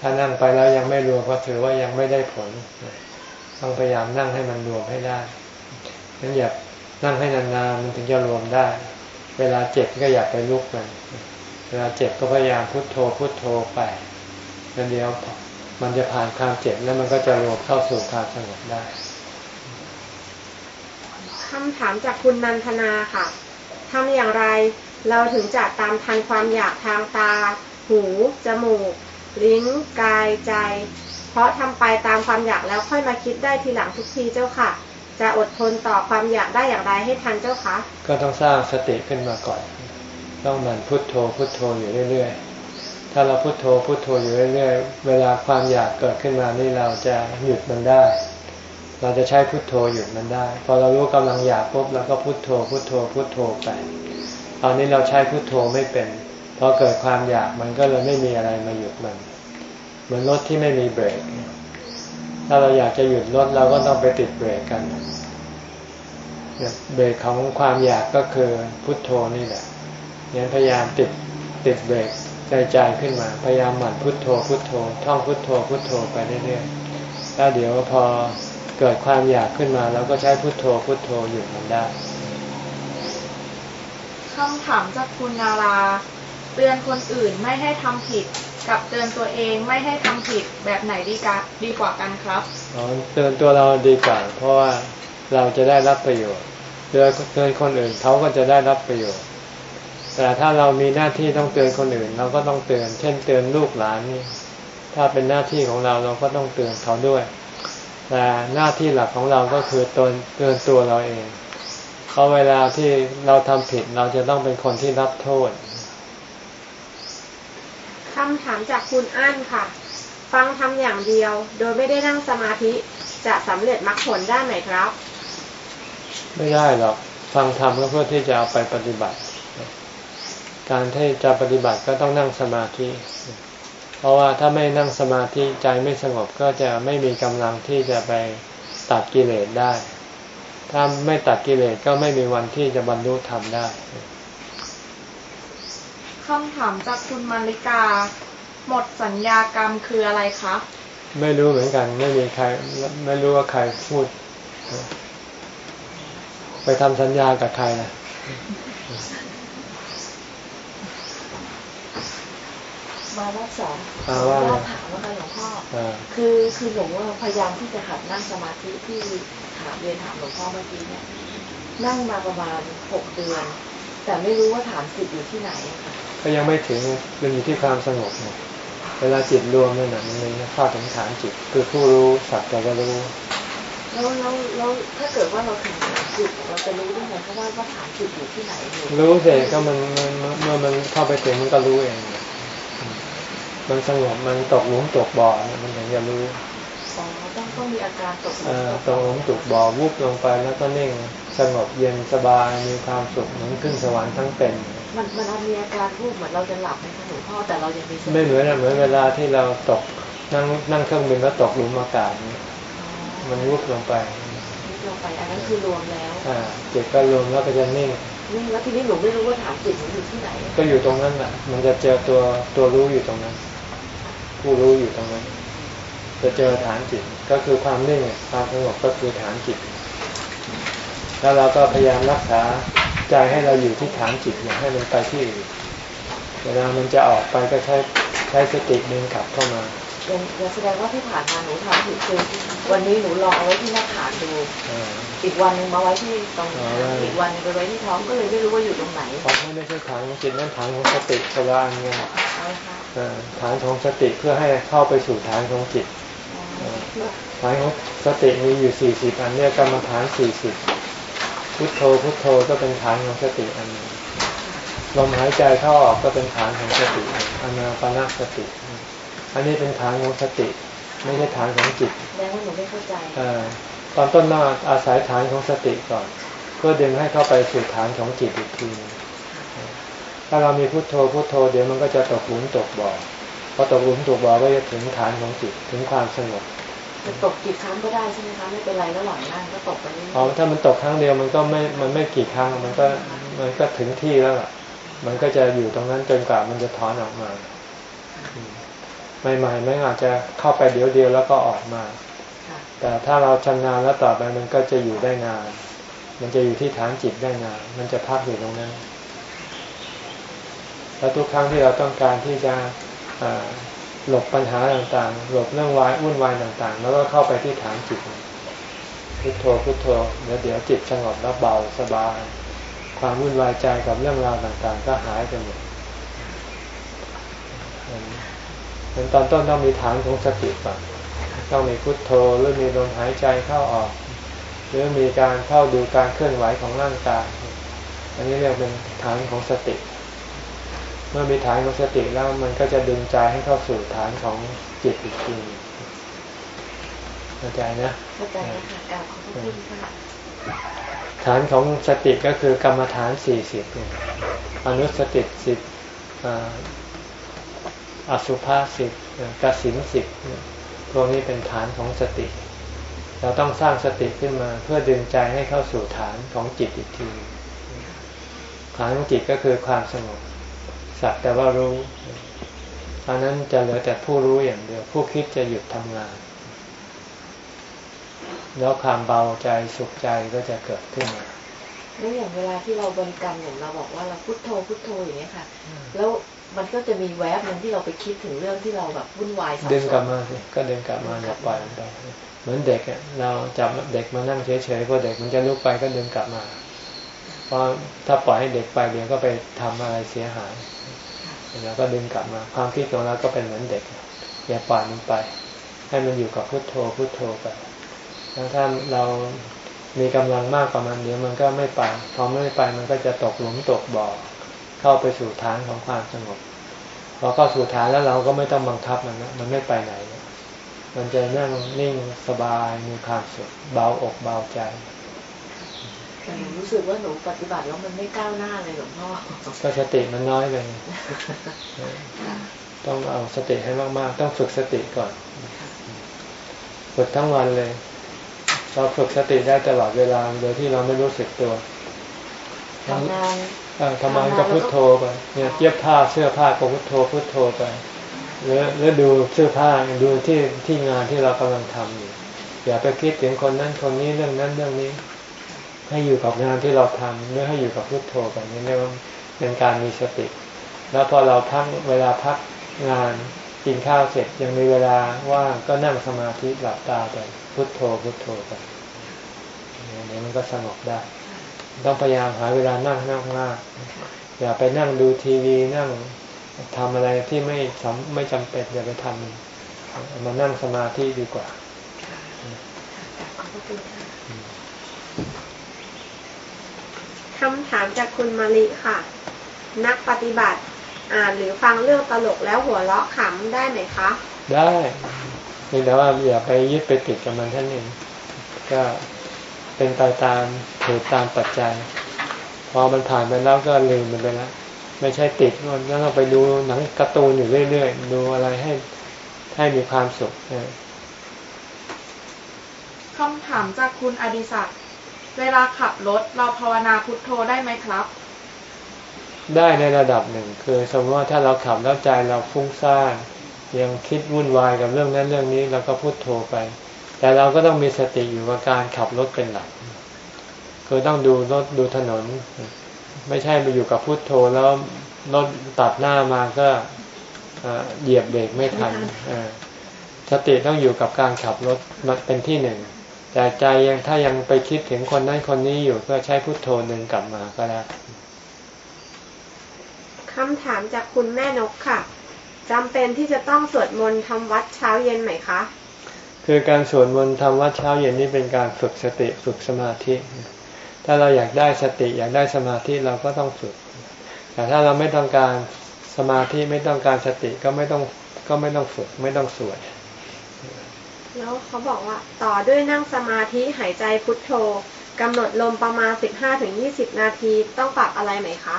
ถ้านั่งไปแล้วยังไม่รวมก็ถือว่ายังไม่ได้ผล ต้องพยายามนั่งให้มันรวมให้ได้นั้นอย่านั่งให้นานๆมันถึงจะรวมได้ เวลาเจ็บก็อย่าไปลุกมัน เวลาเจ็บก็พยายามพุโทโธพุโทโธไปแล้วเดียวมันจะผ่านความเจ็บแล้วมันก็จะรวมเข้าสู่ความสงบได้คำถามจากคุณนันทนาค่ะทำอย่างไร เราถึงจะตามทันความอยากทางตา หู จมูก ลิ้น กาย ใจ เพราะทำไปตามความอยากแล้วค่อยมาคิดได้ทีหลังทุกทีเจ้าค่ะ จะอดทนต่อความอยากได้อย่างไรให้ทันเจ้าคะก็ต้องสร้างสติขึ้นมาก่อน ต้องมันพุทโธพุทโธอยู่เรื่อยๆ ถ้าเราพุทโธพุทโธอยู่เรื่อยๆ เวลาความอยากเกิดขึ้นมานี่เราจะหยุดมันได้เราจะใช้พุทโธหยุดมันได้ พอเรารู้กำลังอยากปุ๊บเราก็พุทโธพุทโธพุทโธไป ตอนนี้เราใช้พุทโธไม่เป็นพอเกิดความอยากมันก็เลยไม่มีอะไรมาหยุดมัน เหมือนรถที่ไม่มีเบรก ถ้าเราอยากจะหยุดรถเราก็ต้องไปติดเบรกกันเบรกของความอยากก็คือพุทโธนี่แหละงั้นพยายามติดติดเบรกใจใจขึ้นมา พยายามหมั่นพุทโธพุทโธ ท่องพุทโธพุทโธไปเรื่อยๆแล้วเดี๋ยวพอเกิดความอยากขึ้นมาเราก็ใช้พุทโธพุทโธหยุดมันได้ คำถามจากคุณนารา เตือนคนอื่นไม่ให้ทำผิด กับเตือนตัวเองไม่ให้ทำผิดแบบไหนดีกะดีกว่ากันครับอ๋อเตือนตัวเราดีกว่า เพราะว่าเราจะได้รับประโยชน์เตือนเตือนคนอื่นเขาก็จะได้รับประโยชน์ แต่ถ้าเรามีหน้าที่ต้องเตือนคนอื่น เราก็ต้องเตือน เช่นเตือนลูกหลานนี่ถ้าเป็นหน้าที่ของเราเราก็ต้องเตือนเขาด้วยแต่หน้าที่หลักของเราก็คือเตือนเตือนตัวเราเอง เพราะเวลาที่เราทำผิดเราจะต้องเป็นคนที่รับโทษคำถามจากคุณอั้นค่ะ ฟังทำอย่างเดียว โดยไม่ได้นั่งสมาธิจะสำเร็จมรรคผลได้ไหมครับ ไม่ได้หรอกฟังธรรมก็เพื่อที่จะเอาไปปฏิบัติ การที่จะปฏิบัติก็ต้องนั่งสมาธิ เพราะว่าถ้าไม่นั่งสมาธิใจไม่สงบก็จะไม่มีกำลังที่จะไปตัดกิเลสได้ ถ้าไม่ตัดกิเลสก็ไม่มีวันที่จะบรรลุธรรมได้คำถามจากคุณมาริกา หมดสัญญากรรมคืออะไรคะไม่รู้เหมือนกัน ไม่มีใคร ไม่รู้ว่าใครพูด ไปทำสัญญากับใครนะมารอบสองอ่าว่าไงรอบถามว่าไงหลวงพ่ออ่าคือคือหนูว่าพยายามที่จะหัดนั่งสมาธิที่ ถามเรียนถามหลวงพ่อเมื่อกี้เนี่ยนั่งมาประมาณหกเดือน แต่ไม่รู้ว่าฐานจิตอยู่ที่ไหนอะค่ะก็ยังไม่ถึงมันอยู่ที่ความสงบเนี่ยเวลาจิตรวมนั่นน่ะมันเลยเข้าถึงฐานจิต คือผู้รู้สักแต่ว่ารู้แล้วแล้วแล้วถ้าเกิดว่าเราถึงฐานจิตเราจะรู้ได้ไงเพราะว่าว่าฐานจิตอยู่ที่ไหนอยู่รู้เสร็จก็มันมันมันเมื่อมันเข้าไปถึงมันก็รู้เองอืมมันสงบมันตกหลุมตกบ่อเนี่ยมันถึงจะรู้อ๋อ ต้องต้องมีอาการตกหลุเอ่มอตกตกหลุมตกบ่อวุบลงไปแล้วก็นิ่งสงบเย็นสบายมีความสุขเหมือนขึ้นสวรรค์ทั้งเป็น มันมันมีอาการวูบเหมือนเราจะหลับไหมคะหลวงพ่อแต่เรายังมีสติไม่เหมือนอะเหมือนเวลาที่เราตกนั่งนั่งเครื่องบินแล้วตกหลุมอากาศเนี่ยอ๋อมันวุบลงไปนิดลงไปอันนั้นคือรวมแล้วอ่าจิตก็รวมแล้วก็จะนิ่งนี่แล้วทีนี้หนูไม่รู้ว่าฐานจิตหนูอยู่ที่ไหน ก็อยู่ตรงนั้นแหละมันจะเจอตัวตัวรู้อยู่ตรงนั้น ผู้รู้อยู่ตรงนั้น จะเจอฐานจิตก็คือความนิ่งความสงบก็คือฐานจิต แล้วเราก็พยายามรักษาใจให้เราอยู่ที่ฐานจิตอย่าให้มันไปที่อื่นเวลามันจะออกไปก็ใช้ใช้สติดึงกลับเข้ามายังยังแสดงว่าที่ผ่านมาหนูทำผิดคือวันนี้หนูลองเอาไว้ที่หน้าฐานดูอ่าอีกวันหนึงมาไว้ที่ตรงอ๋ออีกวันหนึงไปไว้ที่ท้องก็เลยไม่รู้ว่าอยู่ตรงไหนเพราะไม่ใช่ฐานของจิตนั่นฐานของสติคนละอันไงเอาละค่ะอ่าฐานของสติเพื่อให้เข้าไปสู่ฐานของจิต อ๋อฐานของสติมีอยู่สี่สิบอันเนี่ยกรรมฐานสี่สิบพุทโธพุทโธก็เป็นฐานของสติอันหนึงลมหายใจเข้าออกก็เป็นฐานของสติอนาปนาสติ อันนี้เป็นฐานของสติ ไม่ใช่ฐานของจิตแสดงว่าหนูไม่เข้าใจเออตอนต้นมาอาศัยฐานของสติก่อน เพื่อดึงให้เข้าไปสู่ฐานของจิตอีกทีหนึ่งถ้าเรามีพุโทโธพุโทโธเดี๋ยวมันก็จะตกหลุมตกบ่อพ อตกหลุมตกบ่อก็จะถึงฐานของจิตถึงความสงบจะตกกี่ครั้งก็ได้ใช่ไหมคะไม่เป็นไรระหว่างนั่งก็ตกไปเรื่อยพอถ้ามันตกครั้งเดียวมันก็ไม่มันไม่กี่ครั้งมันก็มันก็ถึงที่แล้วล่ะ มันก็จะอยู่ตรงนั้นจนกว่ามันจะถอนออกมาอืมใหม่ๆไม่อาจจะเข้าไปเดียวเดียวแล้วก็ออกมาๆค่ะแต่ถ้าเราชำนาญแล้วต่อไปมันก็จะอยู่ได้นาน มันจะอยู่ที่ฐานจิตได้นาน มันจะพักอยู่ตรงนั้น แล้วทุกครั้งที่เราต้องการที่จะ อ่าหลบปัญหาต่างๆ หลบเรื่องวายวุ่นวายต่างๆ แล้วก็เข้าไปที่ฐานจิตพุทโธพุทโธเดี๋ยวเดี๋ยวจิตสงบแล้วเบาสบาย ความวุ่นวายใจกับเรื่องราวต่างๆ ก็หายไปหมดเหมือนตอนต้นต้องมีฐานของสติก่อนต้องมีพุทโธหรือมีลมหายใจเข้าออก หรือมีการเข้าดูการเคลื่อนไหวของร่างกาย อันนี้เรียกเป็นฐานของสติ เมื่อมีฐานของสติแล้วมันก็จะดึงใจให้เข้าสู่ฐานของจิตอีกทีหนึ่งเข้าใจนะเข้าใจแล้วค่ะกราบขอบพระคุณค่ะฐานของสติก็คือกรรมฐานสี่สิบอนุสติสิบอสุภาสิบกสินสิบพวกนี้เป็นฐานของสติ เราต้องสร้างสติขึ้นมาเพื่อดึงใจให้เข้าสู่ฐานของจิตอีกที ฐานของจิตก็คือความสงบ สักแต่ว่ารู้ตอนนั้นจะเหลือแต่ผู้รู้อย่างเดียว ผู้คิดจะหยุดทำงาน แล้วความเบาใจสุขใจก็จะเกิดขึ้นมาแล้วอย่างเวลาที่เราบริกรรมอย่างเราบอกว่าเราพุทโธพุทโธอย่างเงี้ยค่ะ แล้วมันก็จะมีแวบหนึ่งที่เราไปคิดถึงเรื่องที่เราแบบวุ่นวายสับสนดึงกลับมาสิก็ดึงกลับมาอย่าปล่อยมันไปเหมือนเด็กอะเราจับเด็กมานั่งเฉยๆพอเด็กมันจะลุกไปก็ดึงกลับมา เพราะถ้าปล่อยให้เด็กไปเดี๋ยวก็ไปทำอะไรเสียหาย เราก็ดึงกลับมา ความคิดของเราก็เป็นเหมือนเด็ก อย่าปล่อยมันไป ให้มันอยู่กับพุทโธพุทโธไปแล้วถ้าเรามีกำลังมากกว่ามันเดี๋ยวมันก็ไม่ไปพอไม่ไปมันก็จะตกหลุมตกบ่อเข้าไปสู่ฐานของความสงบพอเข้าสู่ฐานแล้วเราก็ไม่ต้องบังคับมันนะมันไม่ไปไหน มันจะนั่งนิ่งสบายมีความสุขเบาอกเบาใจ แต่หนูรู้สึกว่าหนูปฏิบัติแล้วมันไม่ก้าวหน้าเลยหลวงพ่อก็สติมันน้อยไปต้องเอาสติให้มากๆ ต้องฝึกสติก่อนฝึกทั้งวันเลยเราฝึกสติได้ตลอดเวลาโดยที่เราไม่รู้สึกตัวทำงานเออทำงานก็พุทโธไปเนี่ยเย็บผ้าเสื้อผ้าก็พุทโธพุทโธไปหรือหรือดูเสื้อผ้าดูที่ที่งานที่เรากำลังทำอยู่อย่าไปคิดถึงคนนั้นคนนี้เรื่องนั้นเรื่องนี้ ให้อยู่กับงานที่เราทำหรือให้อยู่กับพุทโธไปนี่เรียกว่าเป็นการมีสติ แล้วพอเราพักเวลาพักงานกินข้าวเสร็จยังมีเวลาว่างก็นั่งสมาธิหลับตาไปพุทโธพุทโธไปอย่างนี้มันก็สงบได้ ต้องพยายามหาเวลานั่งนั่งมากอย่าไปนั่งดูทีวีนั่งทำอะไรที่ไม่ไม่จำเป็นอย่าไปทำมานั่งสมาธิดีกว่า ขอบพระคุณค่ะ คำถามจากคุณมาริค่ะ นักปฏิบัติอ่านหรือฟังเรื่องตลกแล้วหัวเราะขำได้ไหมคะ ได้เพียงแต่ว่าอย่าไปยึดไปติดกับมันท่านเองก็เป็นไปตามเหตุตามปัจจัย พอมันผ่านไปแล้วก็ลืมมันไปแล้วไม่ใช่ติดมันก็ต้องไปดูหนังการ์ตูนอยู่เรื่อยๆ ดูอะไรให้ให้มีความสุขเออคำถามจากคุณอดิศักดิ์ เวลาขับรถเราภาวนาพุทโธได้ไหมครับ ได้ในระดับหนึ่ง คือสมมติว่าถ้าเราขับแล้วใจเราฟุ้งซ่านยังคิดวุ่นวายกับเรื่องนั้นเรื่องนี้เราก็พุทโธไป แต่เราก็ต้องมีสติอยู่กับการขับรถเป็นหลักคือต้องดูรถดูถนน ไม่ใช่ไปอยู่กับพุทโธแล้วรถตัดหน้ามาก็เหยียบเบรกไม่ทันสติต้องอยู่กับการขับรถมันเป็นที่หนึ่ง แต่ใจยังถ้ายังไปคิดถึงคนนั้นคนนี้อยู่ก็ใช้พุโทโธหนึ่งกลับมาก็ได้คำถามจากคุณแม่นกค่ะจำเป็นที่จะต้องสวดมนต์ทำวัดเช้าเย็นไหมคะ คือการสวดมนต์ทำวัดเช้าเย็นนี่เป็นการฝึกสติฝึกสมาธิ ถ้าเราอยากได้สติอยากได้สมาธิเราก็ต้องฝึก แต่ถ้าเราไม่ต้องการสมาธิไม่ต้องการสติก็ไม่ต้องก็ไม่ต้องฝึกไม่ต้องสวด แล้วเขาบอกว่าต่อด้วยนั่งสมาธิหายใจพุทโธกำหนดลมประมาณ 15-20 นาทีต้องปรับอะไรไหมคะ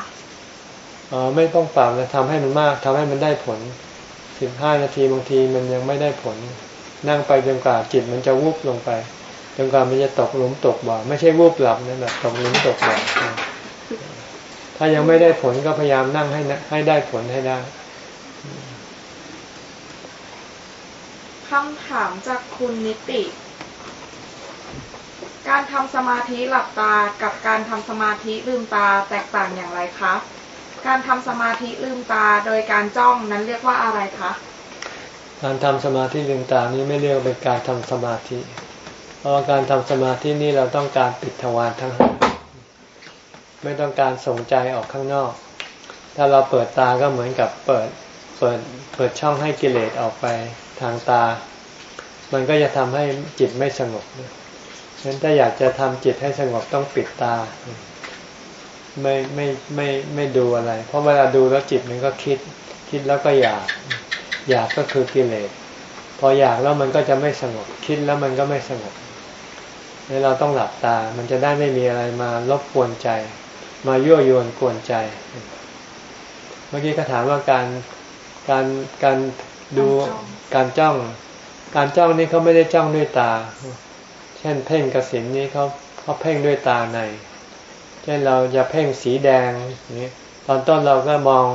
อ๋อไม่ต้องปรับแล้วทำให้มันมากทำให้มันได้ผลสิบห้านาทีบางทีมันยังไม่ได้ผล นั่งไปจนกว่าจิตมันจะวุบลงไปจนกว่ามันจะตกหลุมตกบ่อไม่ใช่วุบหลับนะแบบตกหลุมตกบ่อถ้ายังไม่ได้ผลก็พยายามนั่งให้ให้ได้ผลให้ได้ คำถามจากคุณนิติ การทำสมาธิหลับตากับการทำสมาธิลืมตาแตกต่างอย่างไรคะการทำสมาธิลืมตาโดยการจ้องนั้นเรียกว่าอะไรคะ การทำสมาธิลืมตานี้ไม่เรียกเป็นการทำสมาธิ เพราะการทำสมาธินี้เราต้องการปิดทวารทั้งห้าไม่ต้องการส่งใจออกข้างนอก ถ้าเราเปิดตาก็เหมือนกับเปิดเปิดเปิดช่องให้กิเลสออกไป ทางตา มันก็จะทำให้จิตไม่สงบฉะนั้นถ้าอยากจะทำจิตให้สงบต้องปิดตา ไม่ไม่ไม่ไม่ดูอะไร เพราะเวลาดูแล้วจิตมันก็คิด คิดแล้วก็อยาก อยากก็คือกิเลสพออยากแล้วมันก็จะไม่สงบ คิดแล้วมันก็ไม่สงบเราต้องหลับตา มันจะได้ไม่มีอะไรมารบกวนใจ มายั่วยวนกวนใจ เมื่อกี้ก็ถามว่าการการการดู การจ้อง การจ้องนี่เขาไม่ได้จ้องด้วยตา เช่นเพ่งกระสินนี้เขาเขาเพ่งด้วยตาใน เช่นเราจะเพ่งสีแดงนี้ตอนต้นเราก็มอง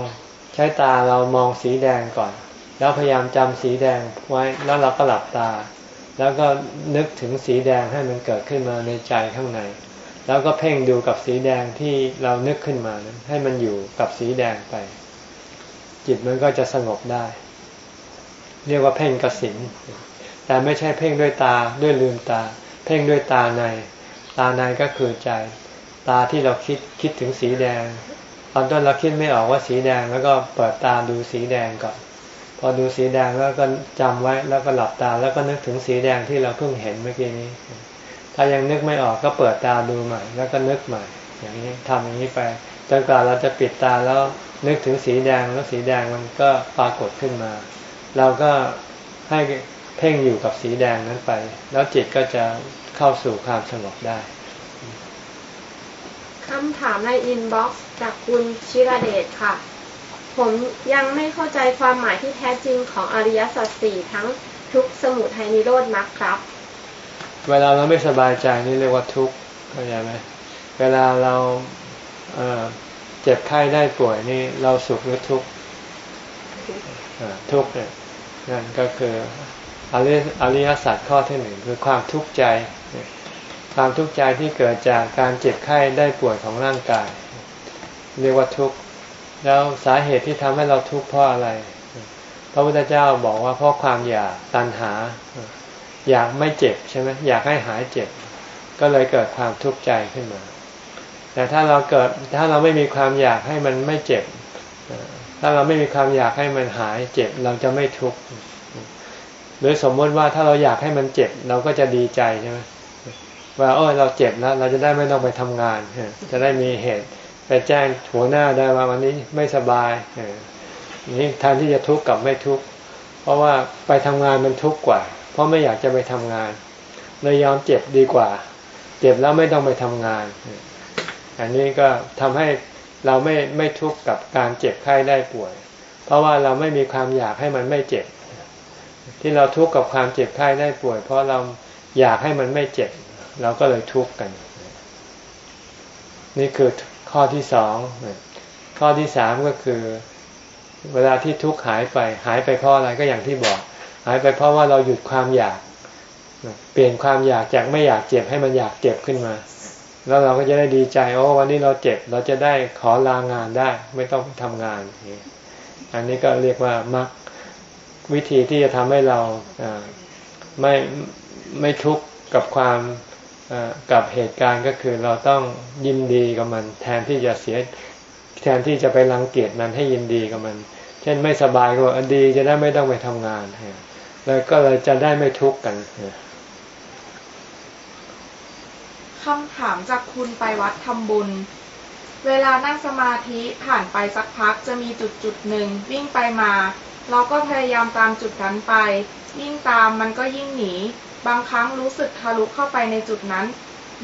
ใช้ตาเรามองสีแดงก่อน แล้วพยายามจำสีแดงไว้แล้วเราก็หลับตา แล้วก็นึกถึงสีแดงให้มันเกิดขึ้นมาในใจข้างใน แล้วก็เพ่งดูกับสีแดงที่เรานึกขึ้นมานั้นให้มันอยู่กับสีแดงไป จิตมันก็จะสงบได้ เรียกว่าเพ่งกสินแต่ไม่ใช่เพ่งด้วยตาด้วยลืมตา เพ่งด้วยตาใน ตาในก็คือใจ ตาที่เราคิดคิดถึงสีแดง ตอนต้นเราคิดไม่ออกว่าสีแดงแล้วก็เปิดตาดูสีแดงก่อน พอดูสีแดงแล้วก็จำไว้แล้วก็หลับตาแล้วก็นึกถึงสีแดงที่เราเพิ่งเห็นเมื่อกี้นี้ ถ้ายังนึกไม่ออกก็เปิดตาดูใหม่ แล้วก็นึกใหม่ อย่างนี้ทำอย่างนี้ไปจนกว่าเราจะปิดตาแล้วนึกถึงสีแดงแล้วสีแดงมันก็ปรากฏขึ้นมา เราก็ให้เพ่งอยู่กับสีแดงนั้นไป แล้วจิตก็จะเข้าสู่ความสงบได้คำถามใน inbox จากคุณชิราเดชค่ะ ผมยังไม่เข้าใจความหมายที่แท้จริงของอริยสัจสี่ทั้งทุกข์สมุทัยนิโรธมรรคครับ เวลาเราไม่สบายใจนี่เรียกว่าทุกข์เข้าใจไหมเวลาเราเอ่อเจ็บไข้ได้ป่วยนี่เราสุขหรือทุกข์อ่าทุกข์เนี่ย นั่นก็คืออริอริยสัจข้อที่หนึ่งคือความทุกข์ใจ ความทุกข์ใจที่เกิดจากการเจ็บไข้ได้ป่วยของร่างกาย เรียกว่าทุกข์แล้วสาเหตุที่ทำให้เราทุกข์เพราะอะไร พระพุทธเจ้าบอกว่าเพราะความอยากตัณหา อยากไม่เจ็บใช่ไหมอยากให้หายเจ็บ ก็เลยเกิดความทุกข์ใจขึ้นมา แต่ถ้าเราเกิดถ้าเราไม่มีความอยากให้มันไม่เจ็บ ถ้าเราไม่มีความอยากให้มันหายเจ็บเราจะไม่ทุกข์หรือสมมติว่าถ้าเราอยากให้มันเจ็บเราก็จะดีใจใช่ไหมว่าโอ้ยเราเจ็บแล้วเราจะได้ไม่ต้องไปทำงาน จะได้มีเหตุไปแจ้งหัวหน้าได้ว่าวันนี้ไม่สบายนี่แทนที่จะทุกข์กับไม่ทุกข์เพราะว่าไปทำงานมันทุกข์กว่า เพราะไม่อยากจะไปทำงานเลยยอมเจ็บดีกว่า เจ็บแล้วไม่ต้องไปทำงาน อันนี้ก็ทำให้ เราไม่ไม่ทุกข์กับการเจ็บไข้ได้ป่วย เพราะว่าเราไม่มีความอยากให้มันไม่เจ็บ ที่เราทุกข์กับความเจ็บไข้ได้ป่วย เพราะเราอยากให้มันไม่เจ็บ เราก็เลยทุกข์กัน นี่คือข้อที่สองข้อที่สามก็คือ เวลาที่ทุกข์หายไป หายไปเพราะอะไรก็อย่างที่บอก หายไปเพราะว่าเราหยุดความอยาก เปลี่ยนความอยากจากไม่อยากเจ็บให้มันอยากเจ็บขึ้นมา แล้วเราก็จะได้ดีใจโอ้วันนี้เราเจ็บเราจะได้ขอลางานได้ ไม่ต้องทำงาน อันนี้ก็เรียกว่ามักวิธีที่จะทำให้เราไม่ไม่ทุกข์กับความกับเหตุการณ์ก็คือเราต้องยินดีกับมัน แทนที่จะเสียแทนที่จะไปรังเกียจมันให้ยินดีกับมัน เช่นไม่สบายก็ดีจะได้ไม่ต้องไปทำงาน แล้วก็เลยจะได้ไม่ทุกข์กัน คำถามจากคุณไปวัดทำบุญ เวลานั่งสมาธิผ่านไปสักพักจะมีจุดจุดหนึ่งวิ่งไปมา เราก็พยายามตามจุดนั้นไป ยิ่งตามมันก็ยิ่งหนี บางครั้งรู้สึกทะลุเข้าไปในจุดนั้น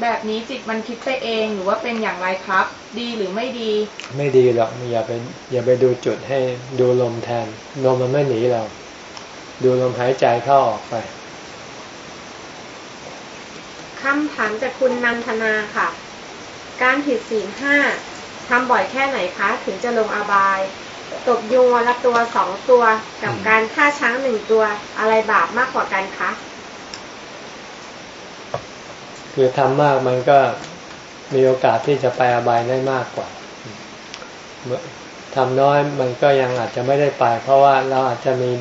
แบบนี้จิตมันคิดไปเองหรือว่าเป็นอย่างไรครับ ดีหรือไม่ดี ไม่ดีหรอกอย่าไปอย่าไปดูจุดให้ดูลมแทนลมมันไม่หนีเรา ดูลมหายใจเข้าออกไป คำถามจากคุณนันทนาค่ะ การผิดศีลห้าทำบ่อยแค่ไหนคะ ถึงจะลงอบาย ตบยุงวันละตัวสองตัวกับการฆ่าช้างหนึ่งตัวอะไรบาปมากกว่ากันคะคือทำมากมันก็มีโอกาสที่จะไปอบายได้มากกว่าเมื่อทำน้อยมันก็ยังอาจจะไม่ได้ไป เพราะว่าเราอาจจะมี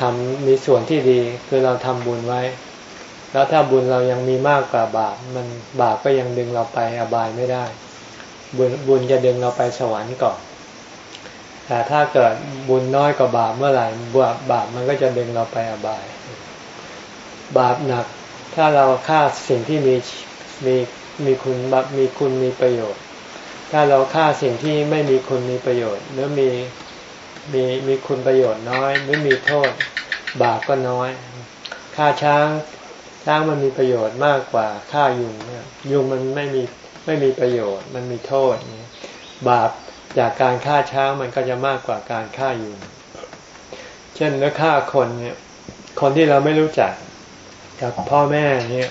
ทำมีส่วนที่ดี คือเราทำบุญไว้ แล้วถ้าบุญเรายังมีมากกว่าบาปมันบาปก็ยังดึงเราไปอบายไม่ได้ บุญบุญจะดึงเราไปสวรรค์ก่อนแต่ถ้าเกิดบุญน้อยกว่าบาปเมื่อไหร่บาปบาปมันก็จะดึงเราไปอบาย บาปหนัก ถ้าเราฆ่าสิ่งที่มีมีมีคุณบมีคุณมีประโยชน์ ถ้าเราฆ่าสิ่งที่ไม่มีคุณมีประโยชน์หรือมีมีมีคุณประโยชน์น้อยหรือมีโทษ บาปก็น้อยฆ่าช้าง ช้างมันมีประโยชน์มากกว่าฆ่ายุงเนี่ยยุงมันไม่มีไม่มีประโยชน์ มันมีโทษบาปจากการฆ่าช้างมันก็จะมากกว่าการฆ่ายุงเช่นแล้วฆ่าคนเนี่ย คนที่เราไม่รู้จักกับพ่อแม่เนี่ย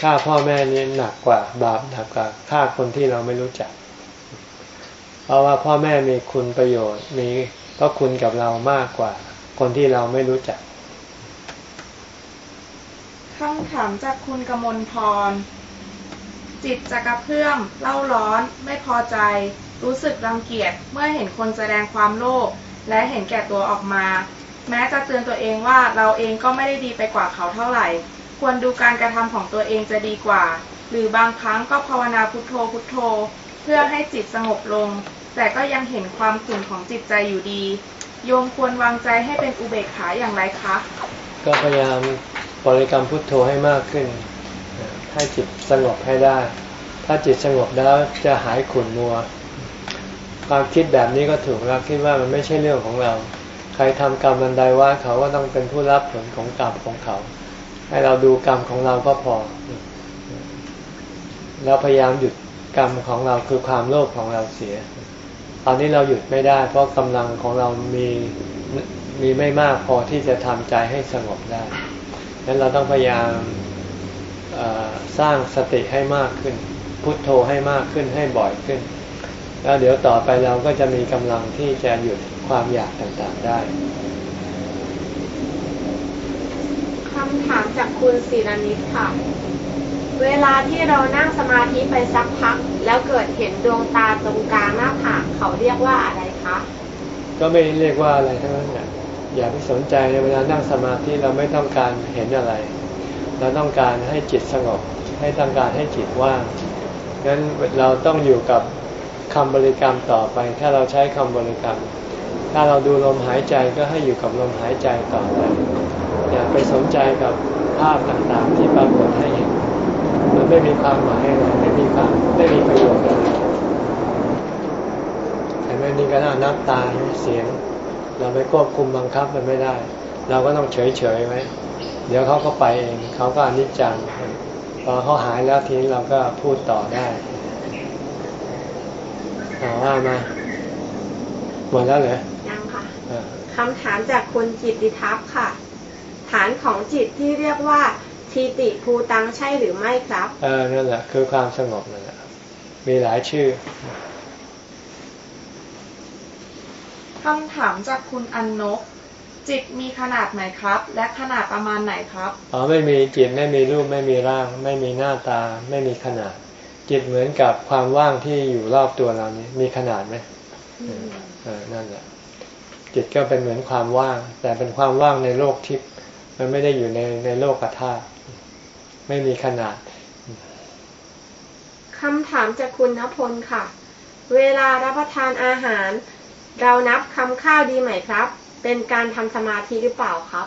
ฆ่าพ่อแม่นี่หนักกว่า บาปหนักกว่าฆ่าคนที่เราไม่รู้จัก เพราะว่าพ่อแม่มีคุณประโยชน์มีพระคุณกับเรามากกว่า คนที่เราไม่รู้จัก คำถามจากคุณกมลพร จิตจะกระเพื่อมเล่าร้อน ไม่พอใจ รู้สึกรังเกียจเมื่อเห็นคนแสดงความโลภและเห็นแก่ตัวออกมา แม้จะเตือนตัวเองว่าเราเองก็ไม่ได้ดีไปกว่าเขาเท่าไหร่ ควรดูการกระทำของตัวเองจะดีกว่า หรือบางครั้งก็ภาวนาพุทโธพุทโธ เพื่อให้จิตสงบลง แต่ก็ยังเห็นความขุ่นของจิตใจอยู่ดี โยมควรวางใจให้เป็นอุเบกขาอย่างไรคะ ก็พยายามบริกรรมพุทโธให้มากขึ้น ให้จิตสงบให้ได้ ถ้าจิตสงบแล้วจะหายขุ่นมัว ความคิดแบบนี้ก็ถูกแล้วคิดว่ามันไม่ใช่เรื่องของเรา ใครทำกรรมบันไดว่าเขาก็ต้องเป็นผู้รับผลของกรรมของเขา ให้เราดูกรรมของเราก็พอ แล้วพยายามหยุดกรรมของเราคือความโลภของเราเสีย ตอนนี้เราหยุดไม่ได้ เพราะกำลังของเรามี มีไม่มากพอที่จะทำใจให้สงบได้ดังนั้นเราต้องพยายามสร้างสติให้มากขึ้น พุทโธให้มากขึ้นให้บ่อยขึ้น แล้วเดี๋ยวต่อไปเราก็จะมีกำลังที่จะหยุดความอยากต่างๆได้คำถามจากคุณศิรนิตค่ะ เวลาที่เรานั่งสมาธิไปสักพัก แล้วเกิดเห็นดวงตาตรงกลางหน้าผากเขาเรียกว่าอะไรคะ ก็ไม่เรียกว่าอะไรทั้งนั้นนะ อย่าไปสนใจในเวลานั่งสมาธิเราไม่ต้องการเห็นอะไร เราต้องการให้จิตสงบ ให้ต้องการให้จิตว่างงั้นเราต้องอยู่กับคำบริกรรมต่อไป ถ้าเราใช้คำบริกรรม ถ้าเราดูลมหายใจก็ให้อยู่กับลมหายใจต่อไปอย่าไปสนใจกับภาพต่างๆที่ปรากฏให้เห็นมันไม่มีความหมายอะไรไม่มีความไม่มีประโยชน์อะไรแต่ไม่นี่ก็น่านับตาเสียง เราไปควบคุมบังคับมันไม่ได้ เราก็ต้องเฉยๆไว้เดี๋ยวเขาก็ไปเองเขาก็อนิจจังพอเขาหายแล้วทีนี้เราก็พูดต่อได้ถามว่ามาหมดแล้วเหรอยังค่ะอ่าคำถามจากคุณจิตติทัพย์ค่ะ ฐานของจิตที่เรียกว่าทีติภูตังใช่หรือไม่ครับ เออนั่นแหละคือความสงบนั่นแหละมีหลายชื่อ คำถามจากคุณอันนก จิตมีขนาดไหนครับ และขนาดประมาณไหนครับอ๋อไม่มีจิตไม่มีรูปไม่มีร่าง ไม่มีหน้าตา ไม่มีขนาด จิตเหมือนกับความว่างที่อยู่รอบตัวเรานี้มีขนาดไหมเออนั่นแหละจิตก็เป็นเหมือนความว่าง แต่เป็นความว่างในโลกทิพย์มันไม่ได้อยู่ในในโลกธาตุไม่มีขนาดคำถามจากคุณณพลค่ะ เวลารับประทานอาหาร เรานับคำข้าวดีไหมครับ เป็นการทำสมาธิหรือเปล่าครับ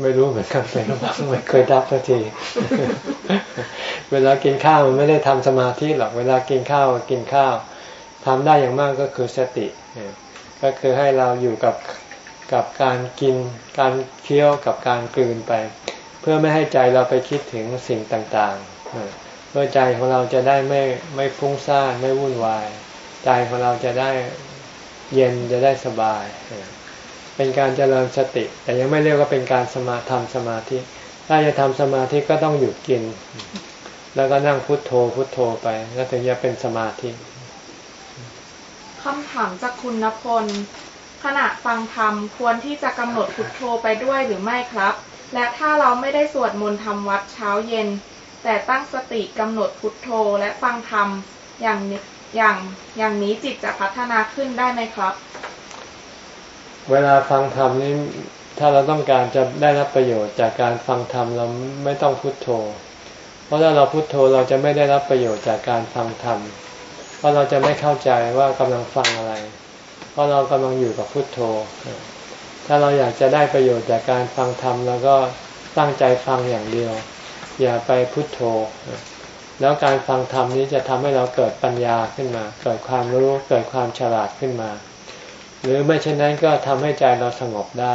ไม่รู้เหมือนกันเป็นหรือเปล่าไม่เคยดับสักที เวลากินข้าวมันไม่ได้ทำสมาธิหรอก เวลากินข้าวกินข้าวทำได้อย่างมากก็คือสติ ก็คือให้เราอยู่กับกับการกิน การเคี้ยวกับการกลืนไป เพื่อไม่ให้ใจเราไปคิดถึงสิ่งต่างๆเพื่อใจของเราจะได้ไม่ไม่ฟุ้งซ่านไม่วุ่นวาย ใจของเราจะได้เย็นจะได้สบาย เป็นการเจริญสติ แต่ยังไม่เรียกว่าเป็นการสมาทำสมาธิ ถ้าจะทำสมาธิก็ต้องหยุดกิน แล้วก็นั่งพุทโธพุทโธไป แล้วถึงจะเป็นสมาธิคำถามจากคุณณพลขณะฟังธรรมควรที่จะกำหนดพุทโธไปด้วยหรือไม่ครับ และถ้าเราไม่ได้สวดมนต์ทำวัดเช้าเย็น แต่ตั้งสติกำหนดพุทโธและฟังธรรมอย่าง อย่างอย่างนี้จิตจะพัฒนาขึ้นได้ไหมครับ เวลาฟังธรรมนี้ถ้าเราต้องการจะได้รับประโยชน์จากการฟังธรรมเราไม่ต้องพุโทโธ เพราะถ้าเราพุโทโธเราจะไม่ได้รับประโยชน์จากการฟังธรรมเพราะเราจะไม่เข้าใจว่ากำลังฟังอะไร เพราะเรากำลังอยู่กับพุโทโธ ถ้าเราอยากจะได้ประโยชน์จากการฟังธรรมเราก็ตั้งใจฟังอย่างเดียว อย่าไปพุโทโธ แล้วการฟังธรรมนี้จะทำให้เราเกิดปัญญาขึ้นมา เกิดความรู้เกิดความฉลาดขึ้นมา หรือไม่เช่นนั้นก็ทำให้ใจเราสงบได้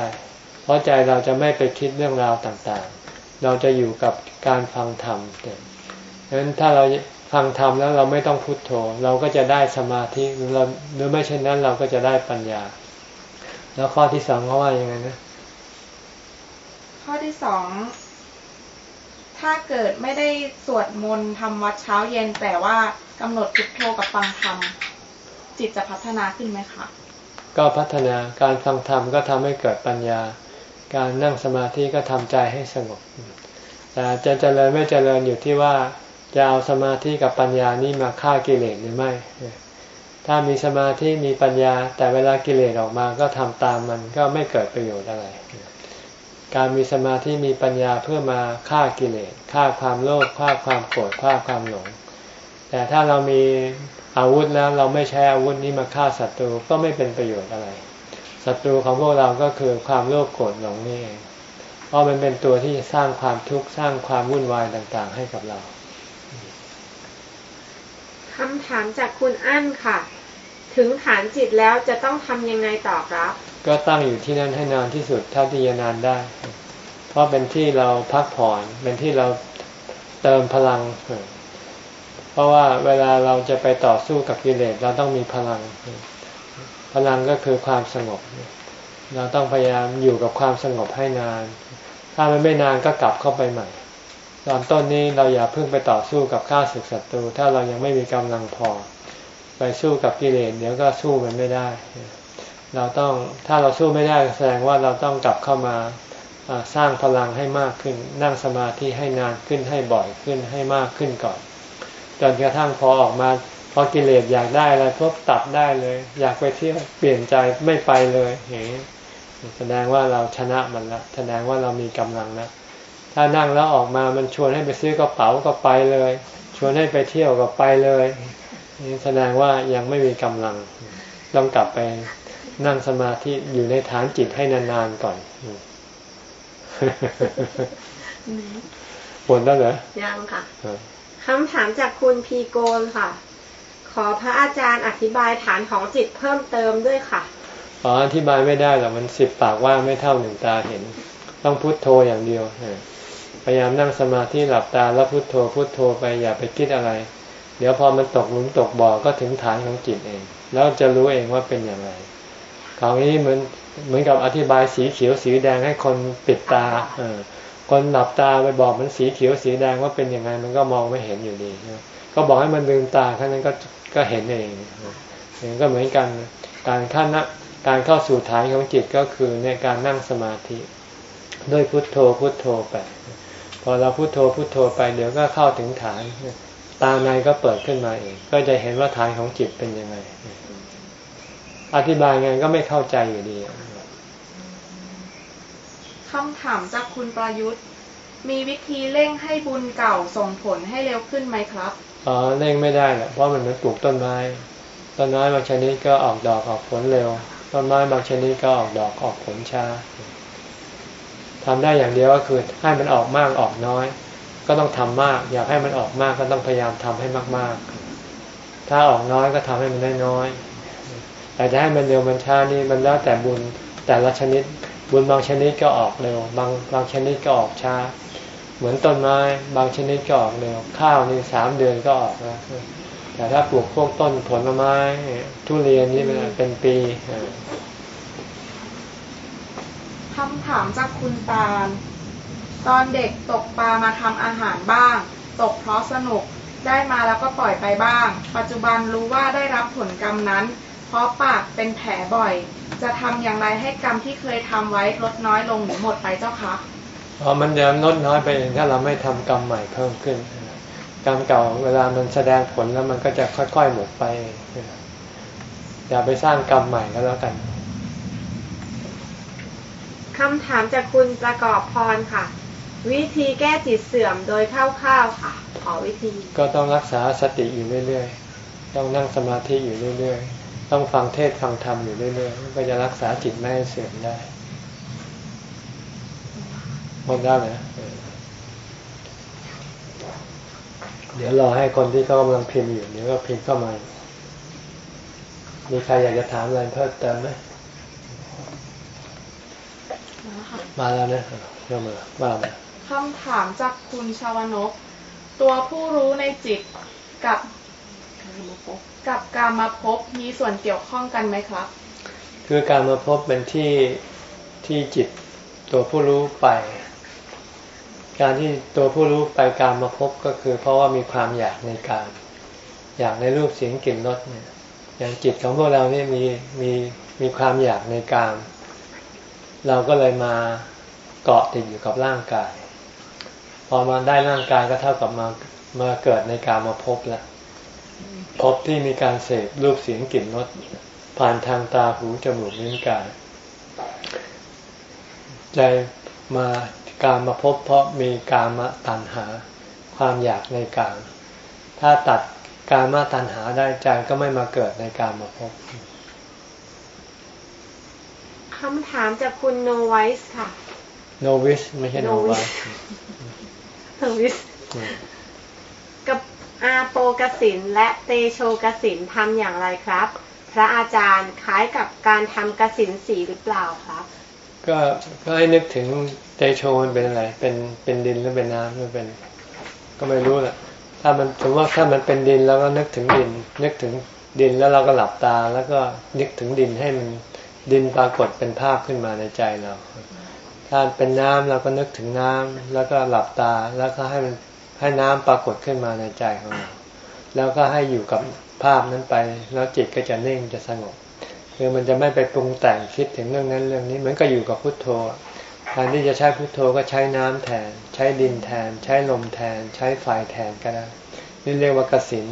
เพราะใจเราจะไม่ไปคิดเรื่องราวต่างๆ เราจะอยู่กับการฟังธรรมดังนั้นถ้าเราฟังธรรมแล้วเราไม่ต้องพุโทโธ เราก็จะได้สมาธิหรือเราหรือไม่เช่นนั้นเราก็จะได้ปัญญา แล้วข้อที่สองเขาว่ายังไงนะข้อที่สอง ถ้าเกิดไม่ได้สวดมนต์ทำวัดเช้าเย็น แต่ว่ากำหนดพุทโธกับฟังธรรมจิตจะพัฒนาขึ้นไหมคะ ก็พัฒนาการฟังธรรมก็ทำให้เกิดปัญญา การนั่งสมาธิก็ทำใจให้สงบแต่จะเจริญไม่เจริญอยู่ที่ว่าจะเอาสมาธิกับปัญญานี้มาฆ่ากิเลสหรือไม่ ถ้ามีสมาธิมีปัญญา แต่เวลากิเลสออกมาก็ทำตามมันก็ไม่เกิดประโยชน์อะไร การมีสมาธิมีปัญญาเพื่อมาฆ่ากิเลสฆ่าความโลภฆ่าความโกรธฆ่าความหลง แต่ถ้าเรามีอาวุธแล้วเราไม่ใช้อาวุธนี้มาฆ่าศัตรูก็ไม่เป็นประโยชน์อะไรศัตรูของพวกเราก็คือความโลภโกรธหลงนี่เองเพราะมันเป็นตัวที่สร้างความทุกข์สร้างความวุ่นวายต่างๆ ให้กับเราคำถามจากคุณอั้นค่ะ ถึงฐานจิตแล้วจะต้องทำยังไงต่อครับ ก็ตั้งอยู่ที่นั่นให้นานที่สุดเท่าที่จะนานได้ เพราะเป็นที่เราพักผ่อน เป็นที่เราเติมพลัง เพราะว่าเวลาเราจะไปต่อสู้กับกิเลสเราต้องมีพลัง พลังก็คือความสงบ เราต้องพยายามอยู่กับความสงบให้นาน ถ้ามันไม่นานก็กลับเข้าไปใหม่ ตอนต้นนี้เราอย่าเพิ่งไปต่อสู้กับข้าศึกศัตรู ถ้าเรายังไม่มีกำลังพอ ไปสู้กับกิเลสเดี๋ยวก็สู้มันไม่ได้ เราต้องถ้าเราสู้ไม่ได้แสดงว่าเราต้องกลับเข้ามาสร้างพลังให้มากขึ้น นั่งสมาธิให้นานขึ้นให้บ่อยขึ้นให้มากขึ้นก่อนจนกระทั่งพอออกมาพอกิเลสอยากได้อะไรพบตัดได้เลย อยากไปเที่ยวเปลี่ยนใจไม่ไปเลยอย่างนี้แสดงว่าเราชนะมันแล้วแสดงว่าเรามีกำลังแล้วถ้านั่งแล้วออกมามันชวนให้ไปซื้อกระเป๋าก็ไปเลย ชวนให้ไปเที่ยวก็ไปเลยนี่แสดงว่ายังไม่มีกำลังต้องกลับไป นั่งสมาธิอยู่ในฐานจิตให้นานๆก่อนปวดแล้วเหรอ ยังค่ะคำถามจากคุณพีโกนค่ะ ขอพระอาจารย์อธิบายฐานของจิตเพิ่มเติมด้วยค่ะ อ๋อ อธิบายไม่ได้หรอกมันสิบปากว่าไม่เท่าหนึ่งตาเห็น ต้องพุโทโธอย่างเดียวพยายามนั่งสมาธิหลับตาแล้วพุโทโธ พุโทโธไปอย่าไปคิดอะไร เดี๋ยวพอมันตกหลุมตกบ่อก็ถึงฐานของจิตเอง แล้วจะรู้เองว่าเป็นอย่างไร คราวนี้เหมือนเหมือนกับอธิบายสีเขียวสีแดงให้คนปิดตาเออคนหลับตาไปบอกมันสีเขียวสีแดงว่าเป็นยังไงมันก็มองไม่เห็นอยู่ดีก็บอกให้มันลืมตาแค่นั้นก็ก็เห็นเองอย่างก็เหมือนกันการขั้นนะการเข้าสู่ฐานของจิตก็คือในการนั่งสมาธิ ด้วยพุทโธพุทโธไปพอเราพุทโธพุทโธไปเดี๋ยวก็เข้าถึงฐาน ตาในก็เปิดขึ้นมาเอง ก็จะเห็นว่าฐานของจิตเป็นยังไง อธิบายไงก็ไม่เข้าใจอยู่ดีคำถามจากคุณประยุทธ์ มีวิธีเร่งให้บุญเก่าส่งผลให้เร็วขึ้นไหมครับอ๋อเร่งไม่ได้แหละเพราะมันเหมือนปลูกต้นไม้ต้นไม้บางชนิดก็ออกดอกออกผลเร็วต้นไม้บางชนิดก็ออกดอกออกผลช้าถทำได้อย่างเดียวก็คือให้มันออกมากออกน้อย ก็ต้องทำมาก อยากให้มันออกมากก็ต้องพยายามทำให้มากๆ ถ้าออกน้อยก็ทำให้มันน้อยๆ แต่จะให้มันเร็วมันช้านี่มันแล้วแต่บุญแต่ละชนิด บุญบางชนิดก็ออกเร็ว บางบางชนิดก็ออกช้า เหมือนต้นไม้ บางชนิดก็ออกเร็ว ข้าวนี่สามเดือนก็ออกแล้วแต่ถ้าปลูกพวกต้นผลไม้ทุเรียนนี่มันเป็นปีคำถามจากคุณตาล ตอนเด็กตกปลามาทำอาหารบ้าง ตกเพราะสนุกได้มาแล้วก็ปล่อยไปบ้าง ปัจจุบันรู้ว่าได้รับผลกรรมนั้น ราะปากเป็นแผลบ่อย จะทำอย่างไรให้กรรมที่เคยทำไว้ลดน้อยลงหรือหมดไปเจ้าคะอ๋อมันจะลดน้อยไปเองถ้าเราไม่ทำกรรมใหม่เพิ่มขึ้นกรรมเก่าเวลามันแสดงผลแล้วมันก็จะค่อยๆหมดไปอย่าไปสร้างกรรมใหม่ก็แล้วกันคำถามจากคุณประกอบพรค่ะ วิธีแก้จิตเสื่อมโดยคร่าวๆค่ะ ขอวิธี ก็ต้องรักษาสติอยู่เรื่อยๆ ต้องนั่งสมาธิอยู่เรื่อยๆ ต้องฟังเทศฟังธรรมอยู่เรื่อยๆก็จะรักษาจิตไม่ให้เสื่อมได้หมดได้ไหมเดี๋ยวรอให้คนที่เขากำลังพิมพ์อยู่เดี๋ยวก็พิมพ์เข้ามา มีใครอยากจะถามอะไรเพิ่มเติมไหมมาแล้วนะเริ่มมาว่ามาคำถามจากคุณชาวนก ตัวผู้รู้ในจิตกับ กับการมาพบมีส่วนเกี่ยวข้องกันไหมครับ คือการมาพบเป็นที่ที่จิตตัวผู้รู้ไป การที่ตัวผู้รู้ไปการมาพบก็คือ เพราะว่ามีความอยากในการ อยากในรูปเสียงกลิ่นรสเนี่ย อย่างจิตของพวกเราเนี่ยมีมีมีความอยากในการเราก็เลยมาเกาะติดอยู่กับร่างกาย พอมาได้ร่างกายก็เท่ากับมามาเกิดในการมาพบแล้ว พบที่มีการเสพรูปเสียงกลิ่นรสผ่านทางตาหูจมูกลิ้นกาย ใจมาการมาพบเพราะมีการมาตัณหาความอยากในการถ้าตัดการมาตัณหาได้ใจก็ไม่มาเกิดในการมาพบคำถามจากคุณโนไวส์ค่ะ โนวิสไม่ใช่โนไวส์โนวิสกับ อาโปกสินและเตโชกสินทำอย่างไรครับ พระอาจารย์คล้ายกับการทำกสินสีหรือเปล่าครับ ก็ก็ให้นึกถึงเตโชมันเป็นอะไร เป็นเป็นดินหรือเป็นน้ำหรือเป็น ก็ไม่รู้แหละถ้ามันถือว่าถ้ามันเป็นดินแล้วก็นึกถึงดิน นึกถึงดินแล้วเราก็หลับตา แล้วก็นึกถึงดินให้มันดินปรากฏเป็นภาพขึ้นมาในใจเรา ถ้าเป็นน้ำเราก็นึกถึงน้ำแล้วก็หลับตาแล้วก็ให้มัน ให้น้ำปรากฏขึ้นมาในใจของเรา แล้วก็ให้อยู่กับภาพนั้นไป แล้วจิตก็จะนิ่งจะสงบ คือมันจะไม่ไปปรุงแต่งคิดถึงเรื่องนั้นเรื่องนี้เหมือนก็อยู่กับพุทโธแทนที่จะใช้พุทโธก็ใช้น้ำแทน ใช้ดินแทน ใช้ลมแทน ใช้ไฟแทนก็ได้นี่เรียกว่ากสิน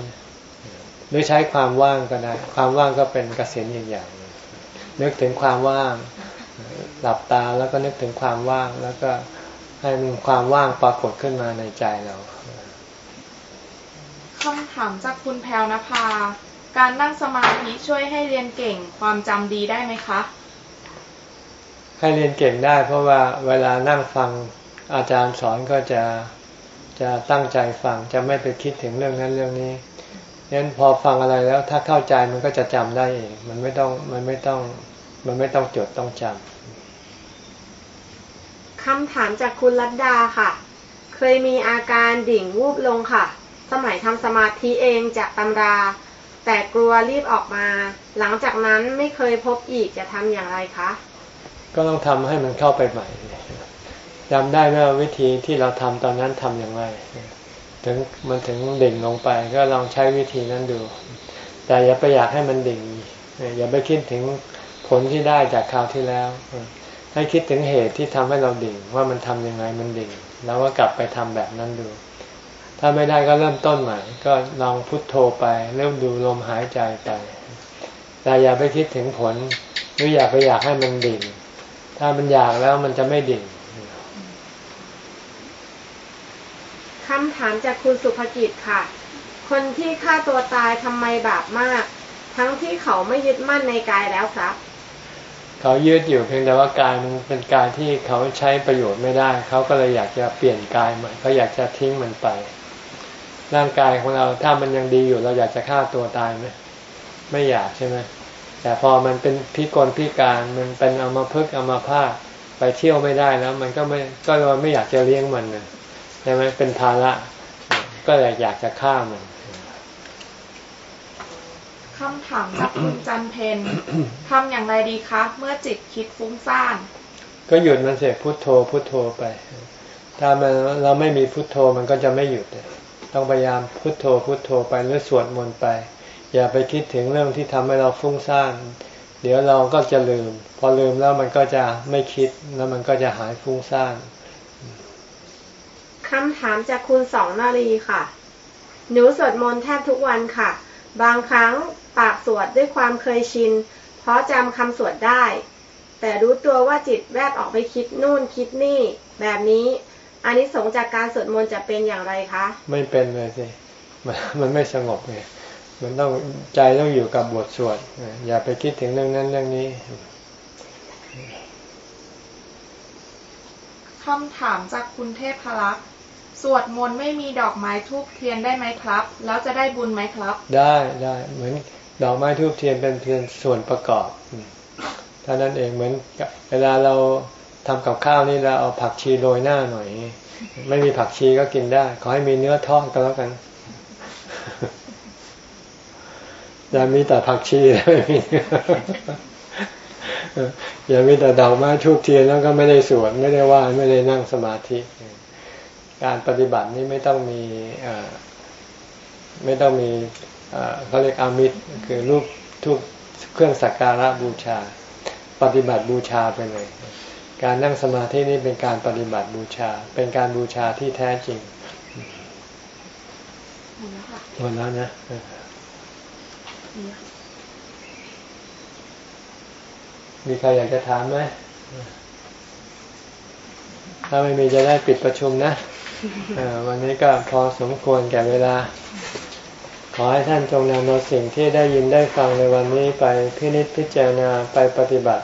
หรือใช้ความว่างก็ได้ ความว่างก็เป็นกสินอย่างอย่างนึกถึงความว่าง หลับตาแล้วก็นึกถึงความว่างแล้วก็ให้มีความว่างปรากฏขึ้นมาในใจเรา คำถามจากคุณแพลวนภา การนั่งสมาธิช่วยให้เรียนเก่งความจำดีได้ไหมคะ ให้เรียนเก่งได้เพราะว่าเวลานั่งฟังอาจารย์สอนก็จะจะตั้งใจฟังจะไม่ไปคิดถึงเรื่องนั้นเรื่องนี้งั้นพอฟังอะไรแล้วถ้าเข้าใจมันก็จะจำได้เอง มันไม่ต้องมันไม่ต้องมันไม่ต้องจดต้องจำคำถามจากคุณรัตดาค่ะ เคยมีอาการดิ่งวูบลงค่ะ สมัยทำสมาธิเองจากตำรา แต่กลัวรีบออกมา หลังจากนั้นไม่เคยพบอีกจะทำอย่างไรคะ ก็ต้องทำให้มันเข้าไปใหม่จำได้ว่าวิธีที่เราทำตอนนั้นทำอย่างไรถึงมันถึงดิ่งลงไป ก็ลองใช้วิธีนั้นดู แต่อย่าไปอยากให้มันดิ่ง อย่าไปคิดถึงผลที่ได้จากคราวที่แล้ว ให้คิดถึงเหตุที่ทำให้เราดิ่ง ว่ามันทํำยังไงมันดิ่ง แล้วก็กลับไปทำแบบนั้นดู ถ้าไม่ได้ก็เริ่มต้นใหม่ ก็ลองพุทโธไป เริ่มดูลมหายใจไป แต่อย่าไปคิดถึงผล หรืออยากไปอยากให้มันดิ่ง ถ้ามันอยากแล้วมันจะไม่ดิ่งคำถามจากคุณสุภกิจค่ะ คนที่ฆ่าตัวตายทำไมบาปมาก ทั้งที่เขาไม่ยึดมั่นในกายแล้วครับ เขายืดอยู่เพียงแต่ว่ากายมันเป็นกายที่เขาใช้ประโยชน์ไม่ได้ เขาก็เลยอยากจะเปลี่ยนกายใหม่เขาอยากจะทิ้งมันไป ร่างกายของเราถ้ามันยังดีอยู่เราอยากจะฆ่าตัวตายไหมไม่อยากใช่ไหมแต่พอมันเป็นพิกลพิการมันเป็นอมาพึกอมาพาตไปเที่ยวไม่ได้แล้ว มันก็ไม่ก็เลยไม่อยากจะเลี้ยงมันนะใช่ไหมเป็นภาระก็เลยอยากจะฆ่ามันคำถามจากคุณจันเพนทำอย่างไรดีคะเมื่อจิตคิดฟุ้งซ่านก็หยุดมันเสร็จพุทโธพุทโธไป ถ้ามันเราไม่มีพุทโธมันก็จะไม่หยุดเลย ต้องพยายามพุทโธพุทโธไปหรือสวดมนต์ไป อย่าไปคิดถึงเรื่องที่ทำให้เราฟุ้งซ่านเดี๋ยวเราก็จะลืม พอลืมแล้วมันก็จะไม่คิดแล้วมันก็จะหายฟุ้งซ่านคำถามจากคุณสองนาลีค่ะ หนูสวดมนต์แทบทุกวันค่ะ บางครั้งปากสวดด้วยความเคยชิน เพราะจำคำสวดได้ แต่รู้ตัวว่าจิตแวบออกไปคิดนู่นคิดนี่ แบบนี้ อานิสงส์จากการสวดมนต์จะเป็นอย่างไรคะ ไม่เป็นเลยสิมันมันไม่สงบไงมันต้องใจต้องอยู่กับบทสวดอย่าไปคิดถึงเรื่องนั้นเรื่องนี้คำถามจากคุณเทพพลักษ์สวดมนต์ไม่มีดอกไม้ทูบเทียนได้ไหมครับ แล้วจะได้บุญไหมครับ ได้ได้เหมือนดอกไม้ทูบเทียนเป็นเพียงส่วนประกอบอืมเท่านั้นเองเหมือนกับเวลาเรา ทำกับข้าวนี่เราเอาผักชีโรยหน้าหน่อย ไม่มีผักชีก็กินได้ ขอให้มีเนื้อทอดก็แล้วกันอย่ามีแต่ผักชีไม่มีอย่ามีแต่ดอกไม้ทูบเทียนแล้วก็ไม่ได้สวดไม่ได้ไหว่าไม่ได้นั่งสมาธิ การปฏิบัตินี้ไม่ต้องมีอไม่ต้องมีเอ่อเขาเรียกอามิตรคือรูปทุกเครื่องสักการะบูชา ปฏิบัติบูชาไปเลย การนั่งสมาธินี่เป็นการปฏิบัติบูชา เป็นการบูชาที่แท้จริงหมดแล้วค่ะหมดแล้วนะมีใครอยากจะถามไหม ถ้าไม่มีจะได้ปิดประชุมนะ วันนี้ก็พอสมควรแก่เวลา ขอให้ท่านจงนำเอาสิ่งที่ได้ยินได้ฟังในวันนี้ไปพินิจพิจารณาไปปฏิบัติ